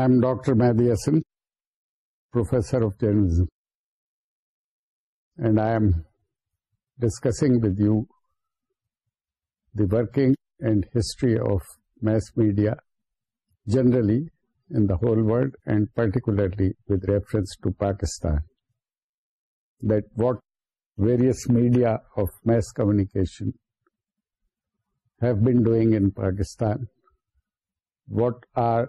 I am Dr. Mehdi Hasan, Professor of Journalism, and I am discussing with you the working and history of mass media generally in the whole world and particularly with reference to Pakistan, that what various media of mass communication have been doing in Pakistan, what are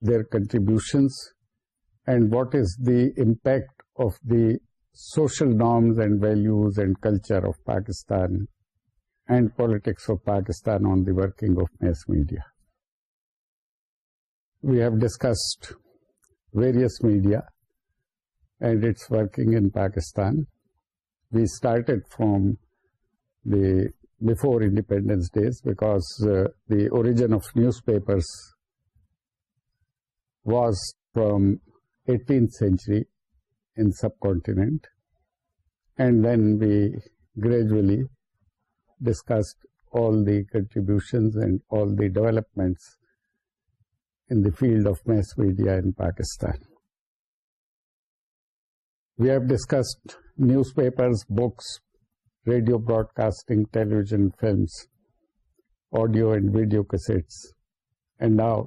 their contributions, and what is the impact of the social norms and values and culture of Pakistan and politics of Pakistan on the working of mass media. We have discussed various media and its working in Pakistan. We started from the before Independence days because uh, the origin of newspapers was from 18th century in subcontinent, and then we gradually discussed all the contributions and all the developments in the field of mass media in Pakistan. We have discussed newspapers, books, radio broadcasting, television, films, audio and video cassettes, and now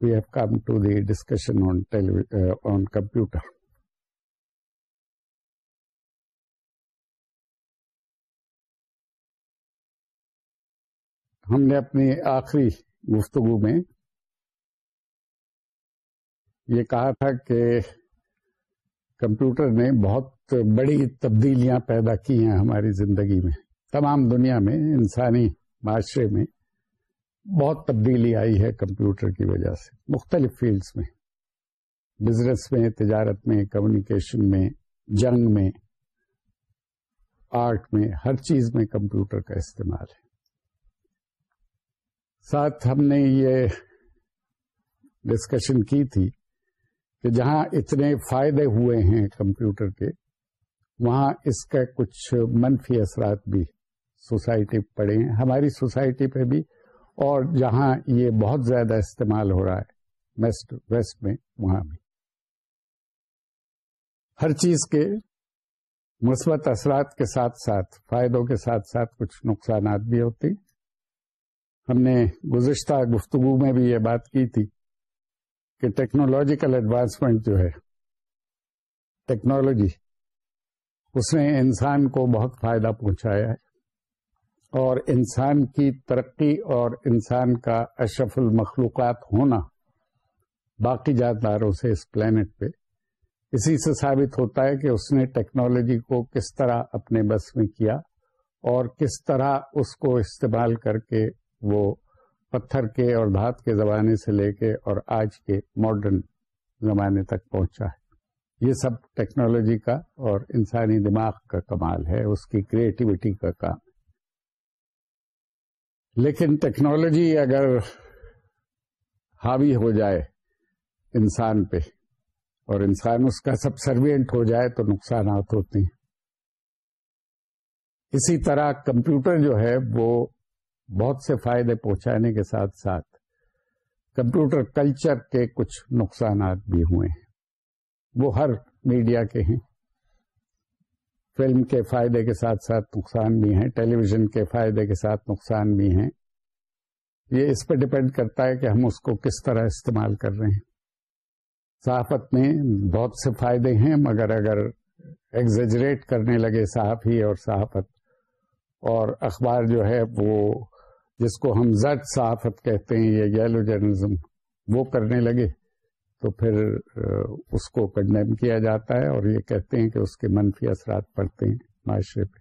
we have come to the discussion on, tele uh, on computer. ہم نے اپنی آخری گفتگو میں یہ کہا تھا کہ کمپیوٹر نے بہت بڑی تبدیلیاں پیدا کی ہیں ہماری زندگی میں تمام دنیا میں انسانی معاشرے میں بہت تبدیلی آئی ہے کمپیوٹر کی وجہ سے مختلف فیلڈس میں بزنس میں تجارت میں کمیونیکیشن میں جنگ میں آرٹ میں ہر چیز میں کمپیوٹر کا استعمال ہے ساتھ ہم نے یہ ڈسکشن کی تھی کہ جہاں اتنے فائدے ہوئے ہیں کمپیوٹر کے وہاں اس کا کچھ منفی اثرات بھی سوسائٹی پڑے ہیں ہماری سوسائٹی پہ بھی اور جہاں یہ بہت زیادہ استعمال ہو رہا ہے ویسٹ ویسٹ میں وہاں بھی ہر چیز کے مثبت اثرات کے ساتھ ساتھ فائدوں کے ساتھ ساتھ کچھ نقصانات بھی ہوتے ہم نے گزشتہ گفتگو میں بھی یہ بات کی تھی کہ ٹیکنالوجیکل ایڈوانسمنٹ جو ہے ٹیکنالوجی اس نے انسان کو بہت فائدہ پہنچایا ہے اور انسان کی ترقی اور انسان کا اشرف المخلوقات ہونا باقی جاتداروں سے اس پلانٹ پہ اسی سے ثابت ہوتا ہے کہ اس نے ٹیکنالوجی کو کس طرح اپنے بس میں کیا اور کس طرح اس کو استعمال کر کے وہ پتھر کے اور دھات کے زمانے سے لے کے اور آج کے ماڈرن زمانے تک پہنچا ہے یہ سب ٹیکنالوجی کا اور انسانی دماغ کا کمال ہے اس کی کریٹیوٹی کا کام لیکن ٹیکنالوجی اگر حاوی ہو جائے انسان پہ اور انسان اس کا سب سروینٹ ہو جائے تو نقصانات ہوتے ہیں اسی طرح کمپیوٹر جو ہے وہ بہت سے فائدے پہنچانے کے ساتھ ساتھ کمپیوٹر کلچر کے کچھ نقصانات بھی ہوئے ہیں وہ ہر میڈیا کے ہیں فلم کے فائدے کے ساتھ ساتھ نقصان بھی ہیں ٹیلی ویژن کے فائدے کے ساتھ نقصان بھی ہیں یہ اس پہ ڈپینڈ کرتا ہے کہ ہم اس کو کس طرح استعمال کر رہے ہیں صحافت میں بہت سے فائدے ہیں مگر اگر ایگزیجریٹ کرنے لگے صحافی اور صحافت اور اخبار جو ہے وہ جس کو ہم زد صحافت کہتے ہیں یہ یلو جرنلزم وہ کرنے لگے تو پھر اس کو کنڈیم کیا جاتا ہے اور یہ کہتے ہیں کہ اس کے منفی اثرات پڑتے ہیں معاشرے پہ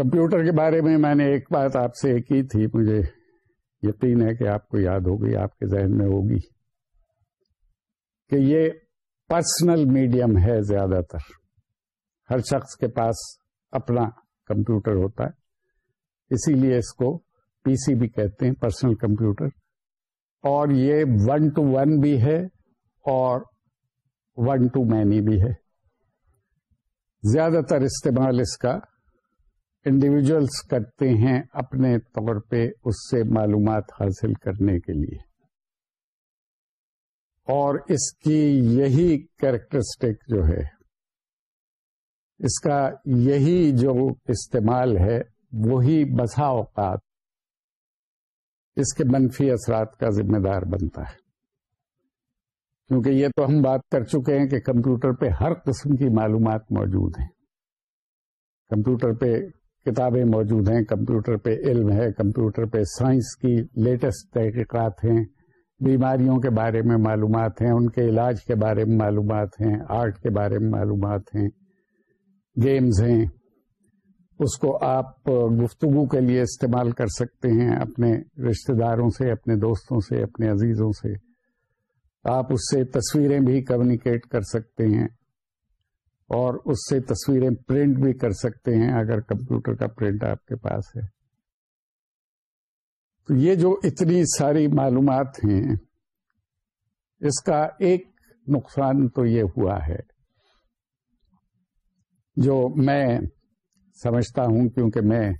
کمپیوٹر کے بارے میں میں نے ایک بات آپ سے کی تھی مجھے یقین ہے کہ آپ کو یاد ہوگی آپ کے ذہن میں ہوگی کہ یہ پرسنل میڈیم ہے زیادہ تر ہر شخص کے پاس اپنا کمپیوٹر ہوتا ہے اسی لیے اس کو پی سی بھی کہتے ہیں پرسنل کمپیوٹر اور یہ ون ٹو ون بھی ہے اور ون ٹو مینی بھی ہے زیادہ تر استعمال اس کا انڈیویجلس کرتے ہیں اپنے طور پہ اس سے معلومات حاصل کرنے کے لیے اور اس کی یہی کیریکٹرسٹک جو ہے اس کا یہی جو استعمال ہے وہی بسا اوقات اس کے منفی اثرات کا ذمہ دار بنتا ہے کیونکہ یہ تو ہم بات کر چکے ہیں کہ کمپیوٹر پہ ہر قسم کی معلومات موجود ہیں کمپیوٹر پہ کتابیں موجود ہیں کمپیوٹر پہ علم ہے کمپیوٹر پہ سائنس کی لیٹسٹ تحقیقات ہیں بیماریوں کے بارے میں معلومات ہیں ان کے علاج کے بارے میں معلومات ہیں آرٹ کے بارے میں معلومات ہیں گیمز ہیں اس کو آپ گفتگو کے لیے استعمال کر سکتے ہیں اپنے رشتہ داروں سے اپنے دوستوں سے اپنے عزیزوں سے آپ اس سے تصویریں بھی کمیونیکیٹ کر سکتے ہیں اور اس سے تصویریں پرنٹ بھی کر سکتے ہیں اگر کمپیوٹر کا پرنٹ آپ کے پاس ہے تو یہ جو اتنی ساری معلومات ہیں اس کا ایک نقصان تو یہ ہوا ہے جو میں سمجھتا ہوں کیونکہ میں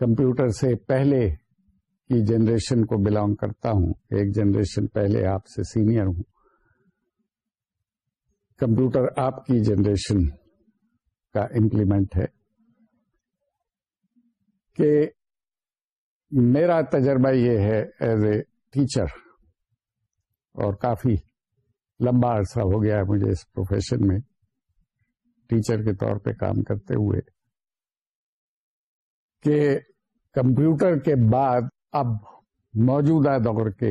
کمپیوٹر سے پہلے کی جنریشن کو بلانگ کرتا ہوں ایک جنریشن پہلے آپ سے سینئر ہوں کمپیوٹر آپ کی جنریشن کا امپلیمنٹ ہے کہ میرا تجربہ یہ ہے ایز اے ٹیچر اور کافی لمبا عرصہ ہو گیا ہے مجھے اس پروفیشن میں ٹیچر کے طور پہ کام کرتے ہوئے کہ کمپیوٹر کے بعد اب موجودہ دور کے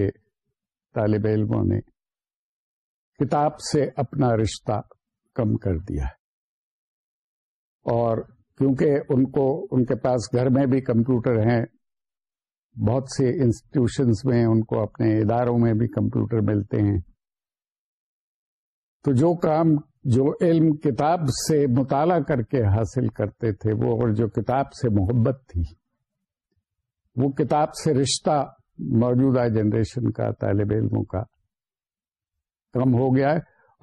طالب علموں نے کتاب سے اپنا رشتہ کم کر دیا ہے اور کیونکہ ان کو ان کے پاس گھر میں بھی کمپیوٹر ہیں بہت سے انسٹیٹیوشنس میں ان کو اپنے اداروں میں بھی کمپیوٹر ملتے ہیں تو جو کام جو علم کتاب سے مطالعہ کر کے حاصل کرتے تھے وہ اور جو کتاب سے محبت تھی وہ کتاب سے رشتہ موجودہ جنریشن کا طالب علموں کا کم ہو گیا ہے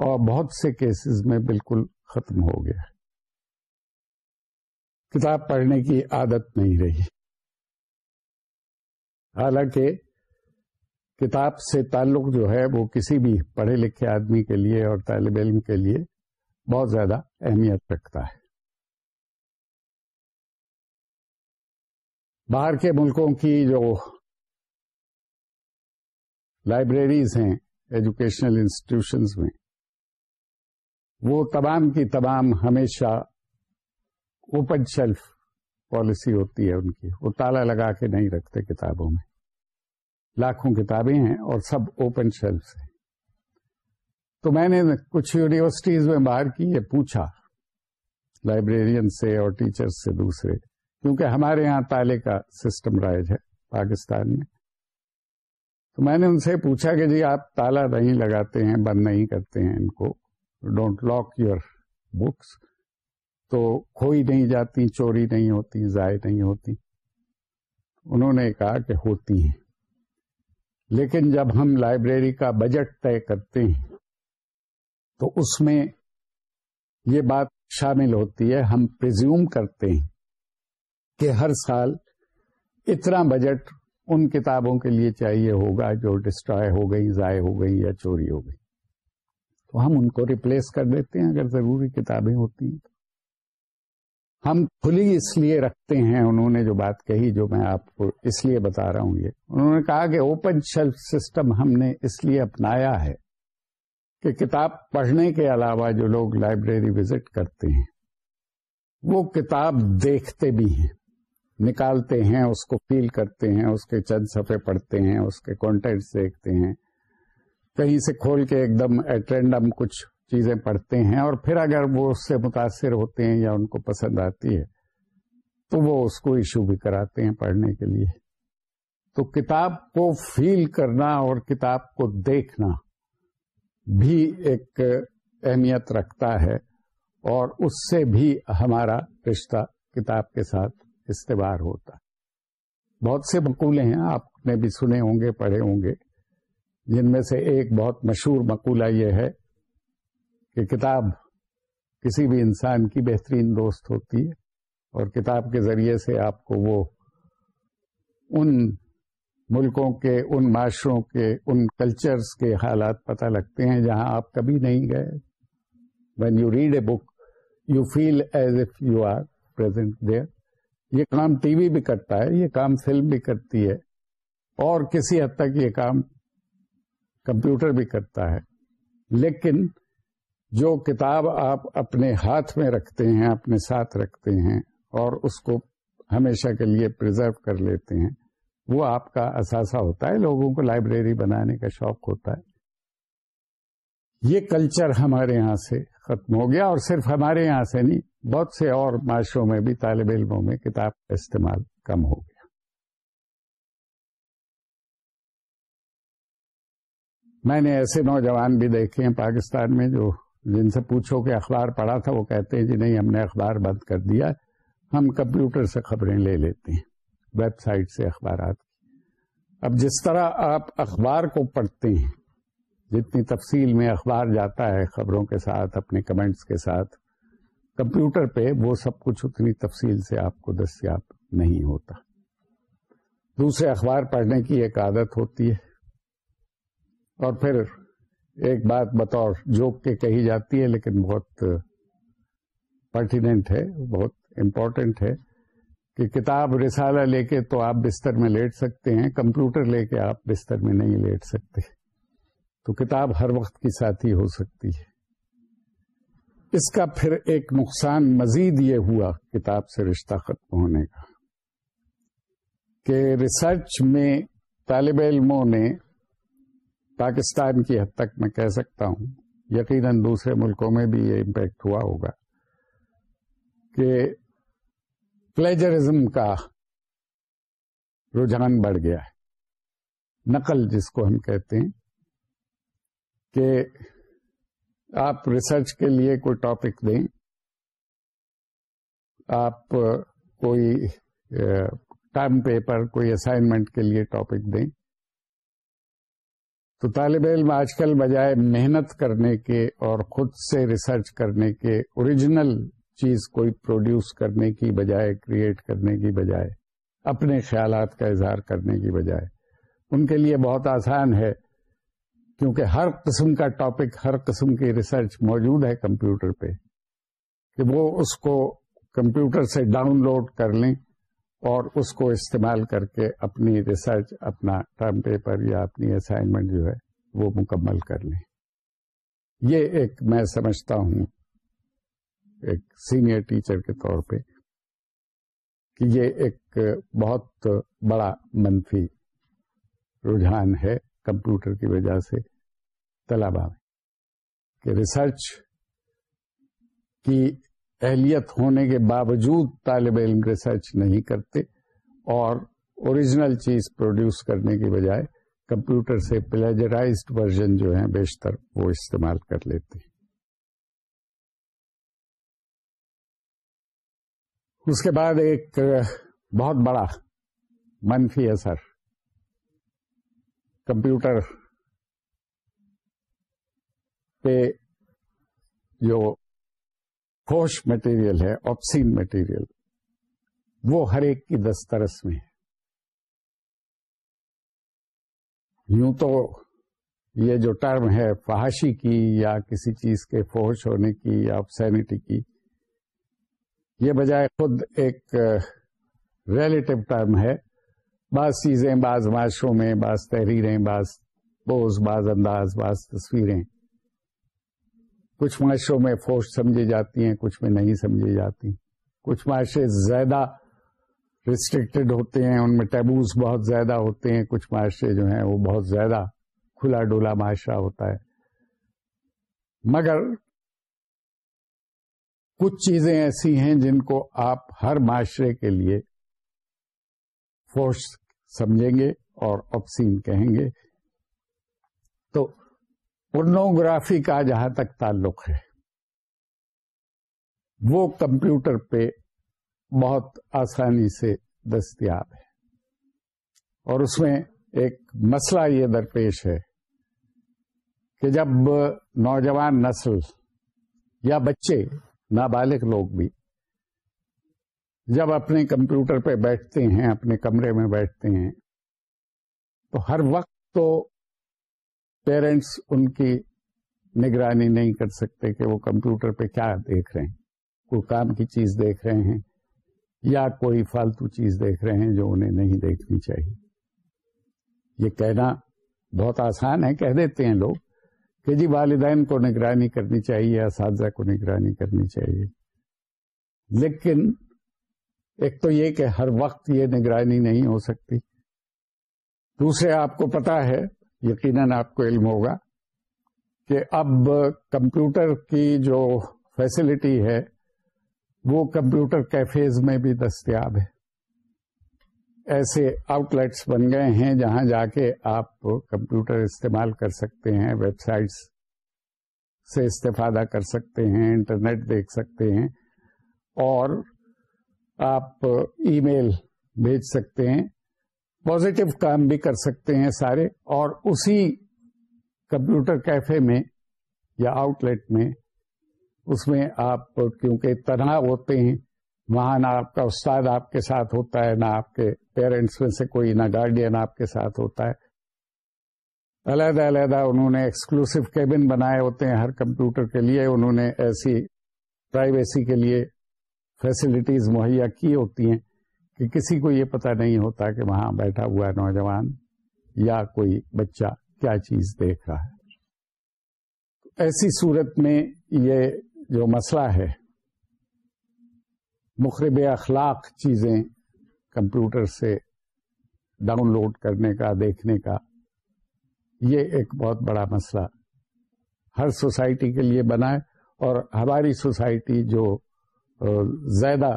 اور بہت سے کیسز میں بالکل ختم ہو گیا ہے کتاب پڑھنے کی عادت نہیں رہی حالانکہ کتاب سے تعلق جو ہے وہ کسی بھی پڑھے لکھے آدمی کے لیے اور طالب علم کے لیے بہت زیادہ اہمیت رکھتا ہے باہر کے ملکوں کی جو لائبریریز ہیں ایجوکیشنل انسٹیٹیوشنز میں وہ تمام کی تمام ہمیشہ اوپن شیلف پالیسی ہوتی ہے ان کی وہ تالا لگا کے نہیں رکھتے کتابوں میں لاکھوں کتابیں ہیں اور سب اوپن شیلف ہیں تو میں نے کچھ یونیورسٹیز میں باہر کی یہ پوچھا لائبریرین سے اور ٹیچر سے دوسرے کیونکہ ہمارے یہاں تالے کا سسٹم رائج ہے پاکستان میں تو میں نے ان سے پوچھا کہ جی آپ تالا نہیں لگاتے ہیں بند نہیں کرتے ہیں ان کو ڈونٹ لاک یور بکس تو کھوئی نہیں جاتی چوری نہیں ہوتی ضائع نہیں ہوتی انہوں نے کہا کہ ہوتی ہیں لیکن جب ہم لائبریری کا بجٹ طے کرتے ہیں تو اس میں یہ بات شامل ہوتی ہے ہم پرزیوم کرتے ہیں کہ ہر سال اتنا بجٹ ان کتابوں کے لیے چاہیے ہوگا جو ڈسٹرائے ہو گئی ضائع ہو گئی یا چوری ہو گئی تو ہم ان کو ریپلیس کر دیتے ہیں اگر ضروری کتابیں ہوتی ہیں تو ہم کھلی اس لیے رکھتے ہیں انہوں نے جو بات کہی جو میں آپ کو اس لیے بتا رہا ہوں یہ انہوں نے کہا کہ اوپن شیلف سسٹم ہم نے اس لیے اپنایا ہے کہ کتاب پڑھنے کے علاوہ جو لوگ لائبریری وزٹ کرتے ہیں وہ کتاب دیکھتے بھی ہیں نکالتے ہیں اس کو فیل کرتے ہیں اس کے چند صفحے پڑھتے ہیں اس کے کانٹینٹس دیکھتے ہیں کہیں سے کھول کے ایک دم ایٹرینڈم کچھ چیزیں پڑھتے ہیں اور پھر اگر وہ اس سے متاثر ہوتے ہیں یا ان کو پسند آتی ہے تو وہ اس کو ایشو بھی کراتے ہیں پڑھنے کے لیے تو کتاب کو فیل کرنا اور کتاب کو دیکھنا بھی ایک اہمیت رکھتا ہے اور اس سے بھی ہمارا رشتہ کتاب کے ساتھ استوار ہوتا ہے بہت سے مقولے ہیں آپ نے بھی سنے ہوں گے پڑھے ہوں گے جن میں سے ایک بہت مشہور مقولہ یہ ہے کہ کتاب کسی بھی انسان کی بہترین دوست ہوتی ہے اور کتاب کے ذریعے سے آپ کو وہ ان ملکوں کے ان معاشروں کے ان کلچرز کے حالات پتہ لگتے ہیں جہاں آپ کبھی نہیں گئے when you read a book you feel as if you are present there یہ کام ٹی وی بھی کرتا ہے یہ کام فلم بھی کرتی ہے اور کسی حد تک یہ کام کمپیوٹر بھی کرتا ہے لیکن جو کتاب آپ اپنے ہاتھ میں رکھتے ہیں اپنے ساتھ رکھتے ہیں اور اس کو ہمیشہ کے لیے پرزرو کر لیتے ہیں وہ آپ کا اثاثہ ہوتا ہے لوگوں کو لائبریری بنانے کا شوق ہوتا ہے یہ کلچر ہمارے یہاں سے ختم ہو گیا اور صرف ہمارے یہاں سے نہیں بہت سے اور معاشروں میں بھی طالب علموں میں کتاب کا استعمال کم ہو گیا میں نے ایسے نوجوان بھی دیکھے ہیں پاکستان میں جو جن سے پوچھو کہ اخبار پڑھا تھا وہ کہتے ہیں جی نہیں ہم نے اخبار بند کر دیا ہم کمپیوٹر سے خبریں لے لیتے ہیں ویب سائٹ سے اخبارات اب جس طرح آپ اخبار کو پڑھتے ہیں جتنی تفصیل میں اخبار جاتا ہے خبروں کے ساتھ اپنے کمنٹس کے ساتھ کمپیوٹر پہ وہ سب کچھ اتنی تفصیل سے آپ کو دستیاب نہیں ہوتا دوسرے اخبار پڑھنے کی ایک عادت ہوتی ہے اور پھر ایک بات بطور جوک کے کہی جاتی ہے لیکن بہت پرٹینٹ ہے بہت امپورٹنٹ ہے کہ کتاب رسالہ لے کے تو آپ بستر میں لیٹ سکتے ہیں کمپیوٹر لے کے آپ بستر میں نہیں لیٹ سکتے تو کتاب ہر وقت کی ساتھی ہو سکتی ہے اس کا پھر ایک نقصان مزید یہ ہوا کتاب سے رشتہ ختم ہونے کا کہ ریسرچ میں طالب علموں نے پاکستان کی حد تک میں کہہ سکتا ہوں یقیناً دوسرے ملکوں میں بھی یہ امپیکٹ ہوا ہوگا کہ پلیجرزم کا رجحان بڑھ گیا ہے نقل جس کو ہم کہتے ہیں کہ آپ ریسرچ کے لیے کوئی ٹاپک دیں آپ کوئی ٹائم پیپر کوئی اسائنمنٹ کے لیے ٹاپک دیں تو طالب علم آج کل بجائے محنت کرنے کے اور خود سے ریسرچ کرنے کے اوریجنل چیز کوئی پروڈیوس کرنے کی بجائے کریٹ کرنے کی بجائے اپنے خیالات کا اظہار کرنے کی بجائے ان کے لیے بہت آسان ہے کیونکہ ہر قسم کا ٹاپک ہر قسم کی ریسرچ موجود ہے کمپیوٹر پہ کہ وہ اس کو کمپیوٹر سے ڈاؤن لوڈ کر لیں اور اس کو استعمال کر کے اپنی ریسرچ اپنا ٹرم پیپر یا اپنی اسائنمنٹ جو ہے وہ مکمل کر لیں یہ ایک میں سمجھتا ہوں ایک سینئر ٹیچر کے طور پہ کہ یہ ایک بہت بڑا منفی رجحان ہے کمپیوٹر کی وجہ سے طلبا میں کہ ریسرچ کی اہلیت ہونے کے باوجود طالب علم ریسرچ نہیں کرتے اور اوریجنل چیز پروڈیوس کرنے کی بجائے کمپیوٹر سے پلیجرائزڈ ورژن جو ہیں بیشتر وہ استعمال کر لیتے ہیں اس کے بعد ایک بہت بڑا منفی اثر کمپیوٹر پہ جو فوش مٹیریل ہے آپسین مٹیریل وہ ہر ایک کی دسترس میں ہے یوں تو یہ جو ٹرم ہے فحاشی کی یا کسی چیز کے فوش ہونے کی یا آپسینٹی کی یہ بجائے خود ایک ریلیٹو ٹرم ہے بعض چیزیں بعض معاشروں میں بعض تحریریں بعض بوز بعض انداز بعض تصویریں کچھ معاشروں میں فوج سمجھی جاتی ہیں کچھ میں نہیں سمجھی جاتی کچھ معاشرے زیادہ ریسٹرکٹیڈ ہوتے ہیں ان میں ٹیبوز بہت زیادہ ہوتے ہیں کچھ معاشرے جو ہیں وہ بہت زیادہ کھلا ڈولا معاشرہ ہوتا ہے مگر کچھ چیزیں ایسی ہیں جن کو آپ ہر معاشرے کے لیے فورس سمجھیں گے اور کہیں گے تو پورنوگرافی کا جہاں تک تعلق ہے وہ کمپیوٹر پہ بہت آسانی سے دستیاب ہے اور اس میں ایک مسئلہ یہ درپیش ہے کہ جب نوجوان نسل یا بچے نابالغ لوگ بھی جب اپنے کمپیوٹر پہ بیٹھتے ہیں اپنے کمرے میں بیٹھتے ہیں تو ہر وقت تو پیرنٹس ان کی نگرانی نہیں کر سکتے کہ وہ کمپیوٹر پہ کیا دیکھ رہے ہیں کوئی کام کی چیز دیکھ رہے ہیں یا کوئی فالتو چیز دیکھ رہے ہیں جو انہیں نہیں دیکھنی چاہیے یہ کہنا بہت آسان ہے کہہ دیتے ہیں لوگ کہ جی والدین کو نگرانی کرنی چاہیے اساتذہ کو نگرانی کرنی چاہیے لیکن ایک تو یہ کہ ہر وقت یہ نگرانی نہیں ہو سکتی دوسرے آپ کو پتا ہے یقیناً آپ کو علم ہوگا کہ اب کمپیوٹر کی جو فیسلٹی ہے وہ کمپیوٹر کیفیز میں بھی دستیاب ہے ایسے آؤٹ لیٹس بن گئے ہیں جہاں جا کے آپ کمپیوٹر استعمال کر سکتے ہیں ویب سائٹس سے استفادہ کر سکتے ہیں انٹرنیٹ دیکھ سکتے ہیں اور آپ ای میل بھیج سکتے ہیں پوزیٹو کام بھی کر سکتے ہیں سارے اور اسی کمپیوٹر کیفے میں یا آؤٹ لیٹ میں اس میں آپ کیونکہ تنہا ہوتے ہیں وہاں نہ آپ کا استاد آپ کے ساتھ ہوتا ہے نہ آپ کے پیرنٹس میں سے کوئی نہ گارڈین آپ کے ساتھ ہوتا ہے علیحدہ علیحدہ انہوں نے ایکسکلوسو کیبن بنائے ہوتے ہیں ہر کمپیوٹر کے لیے انہوں نے ایسی پرائیویسی کے لیے فیسلٹیز مہیا کی ہوتی ہیں کہ کسی کو یہ پتہ نہیں ہوتا کہ وہاں بیٹھا ہوا ہے نوجوان یا کوئی بچہ کیا چیز دیکھ رہا ہے ایسی صورت میں یہ جو مسئلہ ہے مخرب اخلاق چیزیں کمپیوٹر سے ڈاؤن لوڈ کرنے کا دیکھنے کا یہ ایک بہت بڑا مسئلہ ہر سوسائٹی کے لیے بنا ہے اور ہماری سوسائٹی جو زیادہ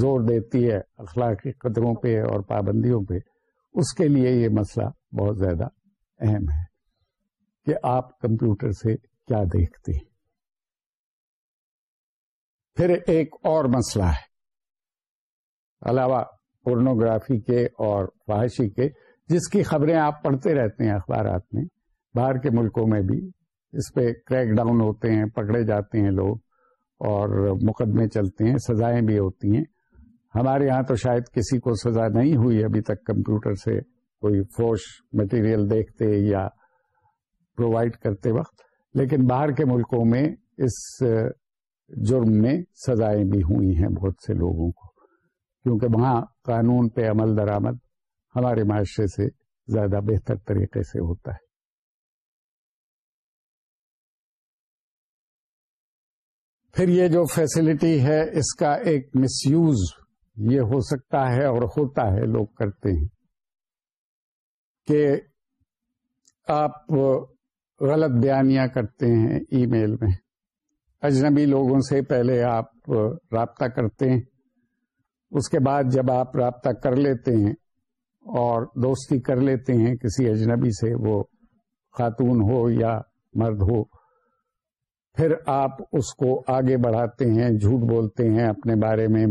زور دیتی ہے اخلاقی قدروں پہ اور پابندیوں پہ اس کے لیے یہ مسئلہ بہت زیادہ اہم ہے کہ آپ کمپیوٹر سے کیا دیکھتے ہیں پھر ایک اور مسئلہ ہے علاوہ پورنوگرافی کے اور فحاشی کے جس کی خبریں آپ پڑھتے رہتے ہیں اخبارات میں باہر کے ملکوں میں بھی اس پہ کریک ڈاؤن ہوتے ہیں پکڑے جاتے ہیں لوگ اور مقدمے چلتے ہیں سزائیں بھی ہوتی ہیں ہمارے یہاں تو شاید کسی کو سزا نہیں ہوئی ابھی تک کمپیوٹر سے کوئی فوش مٹیریل دیکھتے یا پرووائڈ کرتے وقت لیکن باہر کے ملکوں میں اس جرم میں سزائیں بھی ہوئی ہیں بہت سے لوگوں کو کیونکہ وہاں قانون پہ عمل درآمد ہمارے معاشرے سے زیادہ بہتر طریقے سے ہوتا ہے پھر یہ جو فیسلٹی ہے اس کا ایک مس یوز یہ ہو سکتا ہے اور ہوتا ہے لوگ کرتے ہیں کہ آپ غلط بیانیاں کرتے ہیں ای میل میں اجنبی لوگوں سے پہلے آپ رابطہ کرتے ہیں اس کے بعد جب آپ رابطہ کر لیتے ہیں اور دوستی کر لیتے ہیں کسی اجنبی سے وہ خاتون ہو یا مرد ہو پھر آپ اس کو آگے بڑھاتے ہیں جھوٹ بولتے ہیں اپنے بارے میں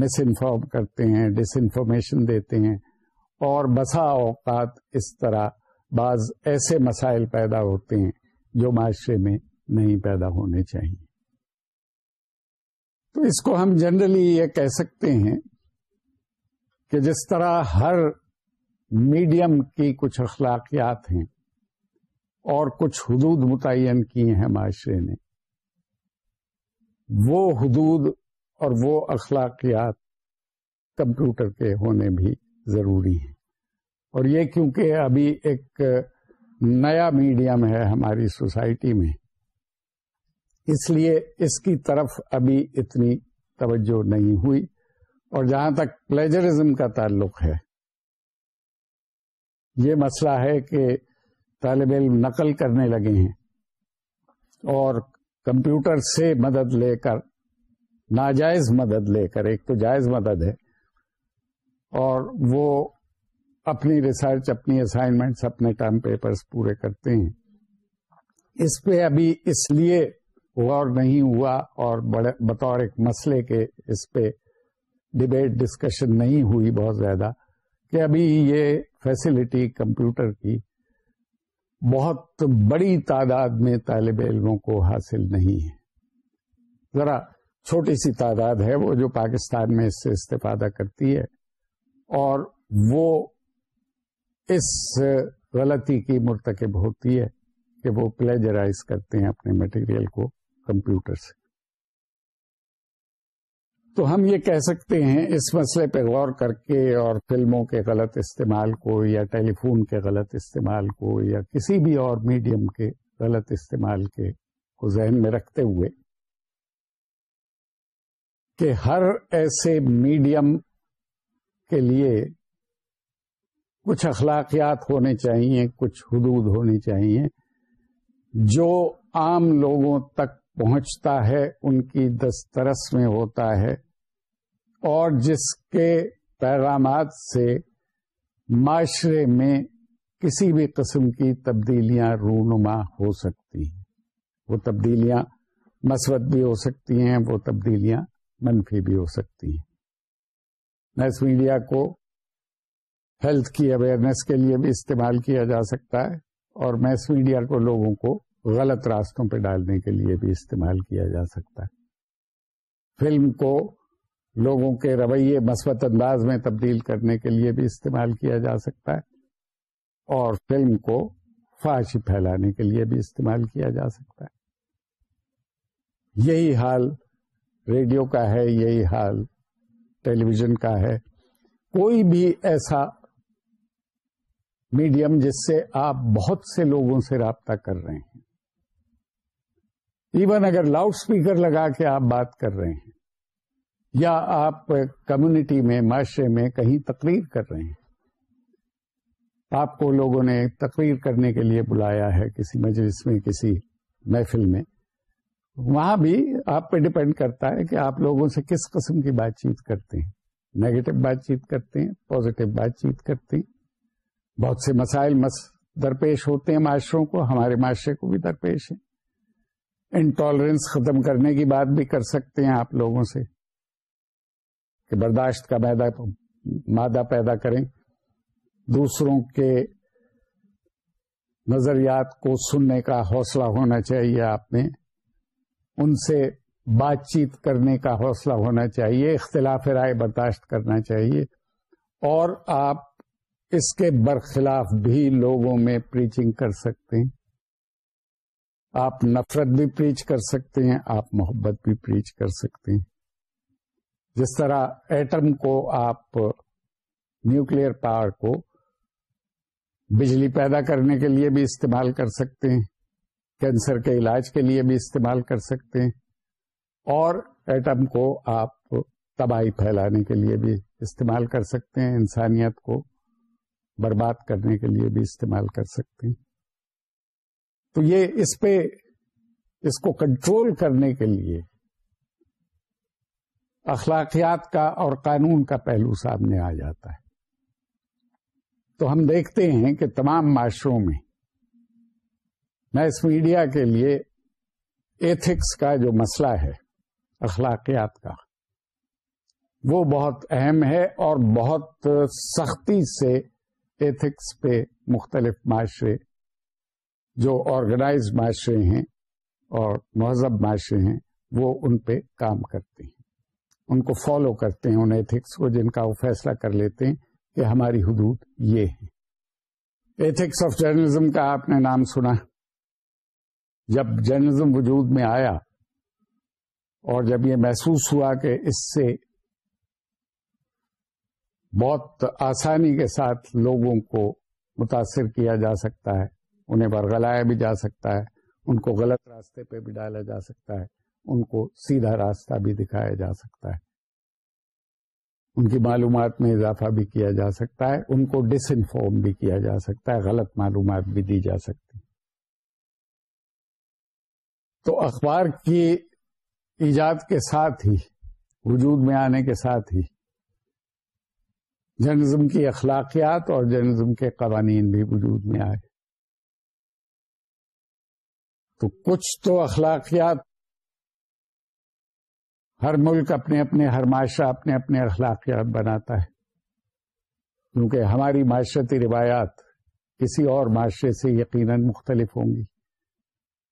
مس انفارم کرتے ہیں ڈس انفارمیشن دیتے ہیں اور بسا اوقات اس طرح بعض ایسے مسائل پیدا ہوتے ہیں جو معاشرے میں نہیں پیدا ہونے چاہیے تو اس کو ہم جنرلی یہ کہہ سکتے ہیں کہ جس طرح ہر میڈیم کی کچھ اخلاقیات ہیں اور کچھ حدود متعین کیے ہیں معاشرے نے وہ حدود اور وہ اخلاقیات کمپیوٹر کے ہونے بھی ضروری ہیں اور یہ کیونکہ ابھی ایک نیا میڈیم ہے ہماری سوسائٹی میں اس لیے اس کی طرف ابھی اتنی توجہ نہیں ہوئی اور جہاں تک پلیجرزم کا تعلق ہے یہ مسئلہ ہے کہ طالب علم نقل کرنے لگے ہیں اور کمپیوٹر سے مدد لے کر ناجائز مدد لے کر ایک تو جائز مدد ہے اور وہ اپنی ریسرچ اپنی اسائنمنٹس اپنے ٹائم پیپرز پورے کرتے ہیں اس پہ ابھی اس لیے غور نہیں ہوا اور بڑے بطور ایک مسئلے کے اس پہ ڈبیٹ ڈسکشن نہیں ہوئی بہت زیادہ کہ ابھی یہ فیسلٹی کمپیوٹر کی بہت بڑی تعداد میں طالب علموں کو حاصل نہیں ہے ذرا چھوٹی سی تعداد ہے وہ جو پاکستان میں اس سے استفادہ کرتی ہے اور وہ اس غلطی کی مرتکب ہوتی ہے کہ وہ پلیجرائز کرتے ہیں اپنے مٹیریل کو کمپیوٹر سے تو ہم یہ کہہ سکتے ہیں اس مسئلے پہ غور کر کے اور فلموں کے غلط استعمال کو یا ٹیلی فون کے غلط استعمال کو یا کسی بھی اور میڈیم کے غلط استعمال کے کو ذہن میں رکھتے ہوئے کہ ہر ایسے میڈیم کے لیے کچھ اخلاقیات ہونے چاہیے کچھ حدود ہونی چاہیے جو عام لوگوں تک پہنچتا ہے ان کی دسترس میں ہوتا ہے اور جس کے پیغامات سے معاشرے میں کسی بھی قسم کی تبدیلیاں رونما ہو سکتی ہیں وہ تبدیلیاں مثبت بھی ہو سکتی ہیں وہ تبدیلیاں منفی بھی ہو سکتی ہیں میس میڈیا کو ہیلتھ کی اویئرنیس کے لیے بھی استعمال کیا جا سکتا ہے اور میس میڈیا کو لوگوں کو غلط راستوں پہ ڈالنے کے لیے بھی استعمال کیا جا سکتا ہے فلم کو لوگوں کے رویے مثبت انداز میں تبدیل کرنے کے لیے بھی استعمال کیا جا سکتا ہے اور فلم کو فاشی پھیلانے کے لیے بھی استعمال کیا جا سکتا ہے یہی حال ریڈیو کا ہے یہی حال ٹیلی ویژن کا ہے کوئی بھی ایسا میڈیم جس سے آپ بہت سے لوگوں سے رابطہ کر رہے ہیں ایون اگر لاؤڈ اسپیکر لگا کے آپ بات کر رہے ہیں یا آپ کمیونٹی میں معاشرے میں کہیں تقریر کر رہے ہیں آپ کو لوگوں نے تقریر کرنے کے لیے بلایا ہے کسی مجلس میں کسی محفل میں وہاں بھی آپ پہ ڈپینڈ کرتا ہے کہ آپ لوگوں سے کس قسم کی بات چیت کرتے ہیں نیگیٹو بات چیت کرتے ہیں پوزیٹو بات چیت کرتے ہیں بہت سے مسائل درپیش ہوتے ہیں معاشروں کو ہمارے معاشرے کو بھی درپیش ہیں انٹالرنس ختم کرنے کی بات بھی کر سکتے ہیں آپ لوگوں سے کہ برداشت کا پیدا مادہ پیدا کریں دوسروں کے نظریات کو سننے کا حوصلہ ہونا چاہیے آپ نے ان سے بات چیت کرنے کا حوصلہ ہونا چاہیے اختلاف رائے برداشت کرنا چاہیے اور آپ اس کے برخلاف بھی لوگوں میں پریچنگ کر سکتے ہیں آپ نفرت بھی پریچ کر سکتے ہیں آپ محبت بھی پریچ کر سکتے ہیں جس طرح ایٹم کو آپ نیوکل پاور کو بجلی پیدا کرنے کے لیے بھی استعمال کر سکتے ہیں کینسر کے علاج کے لیے بھی استعمال کر سکتے ہیں اور ایٹم کو آپ تباہی پھیلانے کے لیے بھی استعمال کر سکتے ہیں انسانیت کو برباد کرنے کے لیے بھی استعمال کر سکتے ہیں تو یہ اس پہ اس کو کنٹرول کرنے کے لیے اخلاقیات کا اور قانون کا پہلو سامنے آ جاتا ہے تو ہم دیکھتے ہیں کہ تمام معاشروں میں میں اس میڈیا کے لیے ایتھکس کا جو مسئلہ ہے اخلاقیات کا وہ بہت اہم ہے اور بہت سختی سے ایتھکس پہ مختلف معاشرے جو آرگنائز معاشرے ہیں اور مہذب معاشرے ہیں وہ ان پہ کام کرتے ہیں ان کو فالو کرتے ہیں ان ایتھکس کو جن کا وہ فیصلہ کر لیتے ہیں کہ ہماری حدود یہ ہے ایتھکس آف جرنلزم کا آپ نے نام سنا جب جرنلزم وجود میں آیا اور جب یہ محسوس ہوا کہ اس سے بہت آسانی کے ساتھ لوگوں کو متاثر کیا جا سکتا ہے انہیں برگلایا بھی جا سکتا ہے ان کو غلط راستے پہ بھی ڈالا جا سکتا ہے ان کو سیدھا راستہ بھی دکھایا جا سکتا ہے ان کی معلومات میں اضافہ بھی کیا جا سکتا ہے ان کو ڈس انفارم بھی کیا جا سکتا ہے غلط معلومات بھی دی جا سکتی تو اخبار کی ایجاد کے ساتھ ہی وجود میں آنے کے ساتھ ہی جرنزم کی اخلاقیات اور جرنزم کے قوانین بھی وجود میں آئے تو کچھ تو اخلاقیات ہر ملک اپنے اپنے ہر معاشرہ اپنے اپنے اخلاقیات بناتا ہے کیونکہ ہماری معاشرتی روایات کسی اور معاشرے سے یقیناً مختلف ہوں گی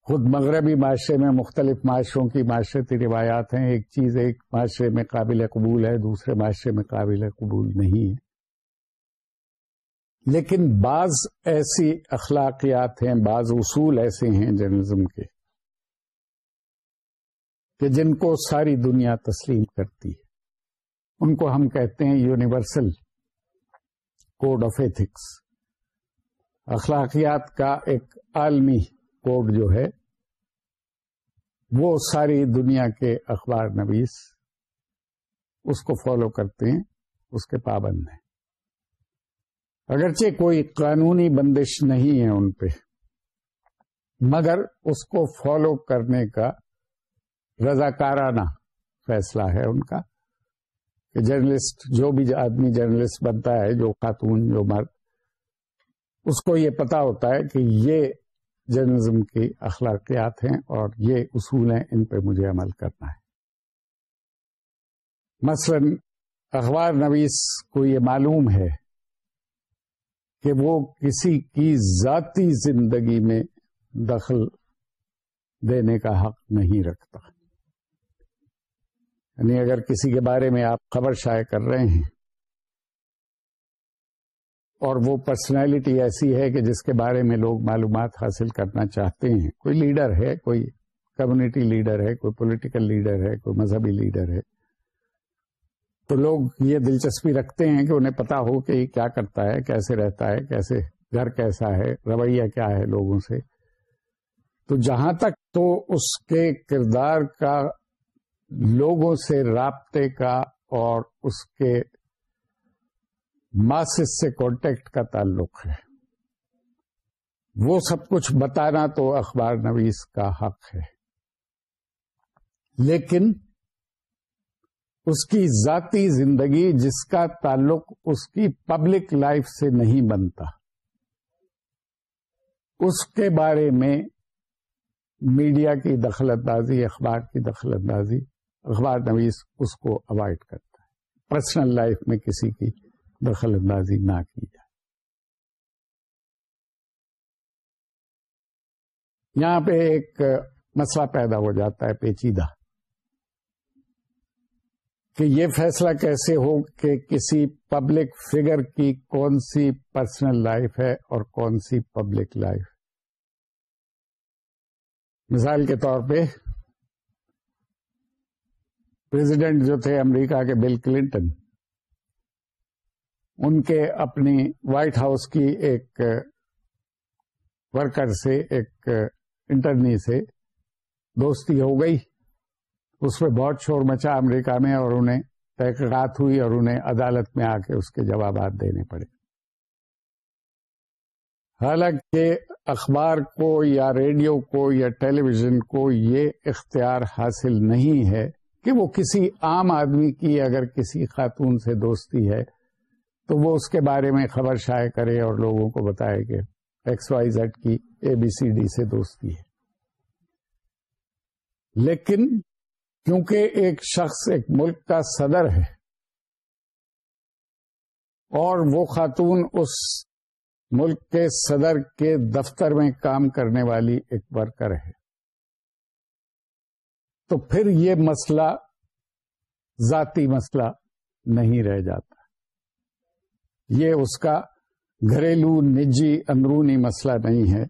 خود مغربی معاشرے میں مختلف معاشروں کی معاشرتی روایات ہیں ایک چیز ایک معاشرے میں قابل قبول ہے دوسرے معاشرے میں قابل قبول نہیں ہے لیکن بعض ایسی اخلاقیات ہیں بعض اصول ایسے ہیں جرنلزم کے کہ جن کو ساری دنیا تسلیم کرتی ہے ان کو ہم کہتے ہیں یونیورسل کوڈ آف ایتھکس اخلاقیات کا ایک عالمی کوڈ جو ہے وہ ساری دنیا کے اخبار نویس اس کو فالو کرتے ہیں اس کے پابند ہیں اگرچہ کوئی قانونی بندش نہیں ہے ان پہ مگر اس کو فالو کرنے کا رضاکارانہ فیصلہ ہے ان کا کہ جرنلسٹ جو بھی آدمی جرنلسٹ بنتا ہے جو خاتون جو مرد اس کو یہ پتا ہوتا ہے کہ یہ جرنلزم کی اخلاقیات ہیں اور یہ اصول ہیں ان پہ مجھے عمل کرنا ہے مثلا اخبار نویس کو یہ معلوم ہے کہ وہ کسی کی ذاتی زندگی میں دخل دینے کا حق نہیں رکھتا یعنی اگر کسی کے بارے میں آپ خبر شائع کر رہے ہیں اور وہ پرسنالٹی ایسی ہے کہ جس کے بارے میں لوگ معلومات حاصل کرنا چاہتے ہیں کوئی لیڈر ہے کوئی کمیونٹی لیڈر ہے کوئی پولیٹیکل لیڈر ہے کوئی مذہبی لیڈر ہے تو لوگ یہ دلچسپی رکھتے ہیں کہ انہیں پتا ہو کہ یہ کیا کرتا ہے کیسے رہتا ہے کیسے گھر کیسا ہے رویہ کیا ہے لوگوں سے تو جہاں تک تو اس کے کردار کا لوگوں سے رابطے کا اور اس کے ماسس سے کانٹیکٹ کا تعلق ہے وہ سب کچھ بتانا تو اخبار نویس کا حق ہے لیکن اس کی ذاتی زندگی جس کا تعلق اس کی پبلک لائف سے نہیں بنتا اس کے بارے میں میڈیا کی دخل اندازی اخبار کی دخل اندازی اخبار نویز اس کو اوائڈ کرتا ہے پرسنل لائف میں کسی کی دخل اندازی نہ کی جائے یہاں پہ ایک مسئلہ پیدا ہو جاتا ہے پیچیدہ کہ یہ فیصلہ کیسے ہو کہ کسی پبلک فگر کی کون سی پرسنل لائف ہے اور کون سی پبلک لائف مثال کے طور پہ پریزیڈینٹ جو تھے امریکہ کے بل کلنٹن ان کے اپنی وائٹ ہاؤس کی ایک ورکر سے ایک انٹرنی سے دوستی ہو گئی اس میں بہت شور مچا امریکہ میں اور انہیں تحقیقات ہوئی اور انہیں عدالت میں آ کے اس کے جوابات دینے پڑے حالانکہ اخبار کو یا ریڈیو کو یا ٹیلی ویژن کو یہ اختیار حاصل نہیں ہے کہ وہ کسی عام آدمی کی اگر کسی خاتون سے دوستی ہے تو وہ اس کے بارے میں خبر شائع کرے اور لوگوں کو بتائے کہ ایکس وائی زیڈ کی اے بی سی ڈی سے دوستی ہے لیکن کیونکہ ایک شخص ایک ملک کا صدر ہے اور وہ خاتون اس ملک کے صدر کے دفتر میں کام کرنے والی ایک ورکر ہے تو پھر یہ مسئلہ ذاتی مسئلہ نہیں رہ جاتا یہ اس کا گھریلو نجی اندرونی مسئلہ نہیں ہے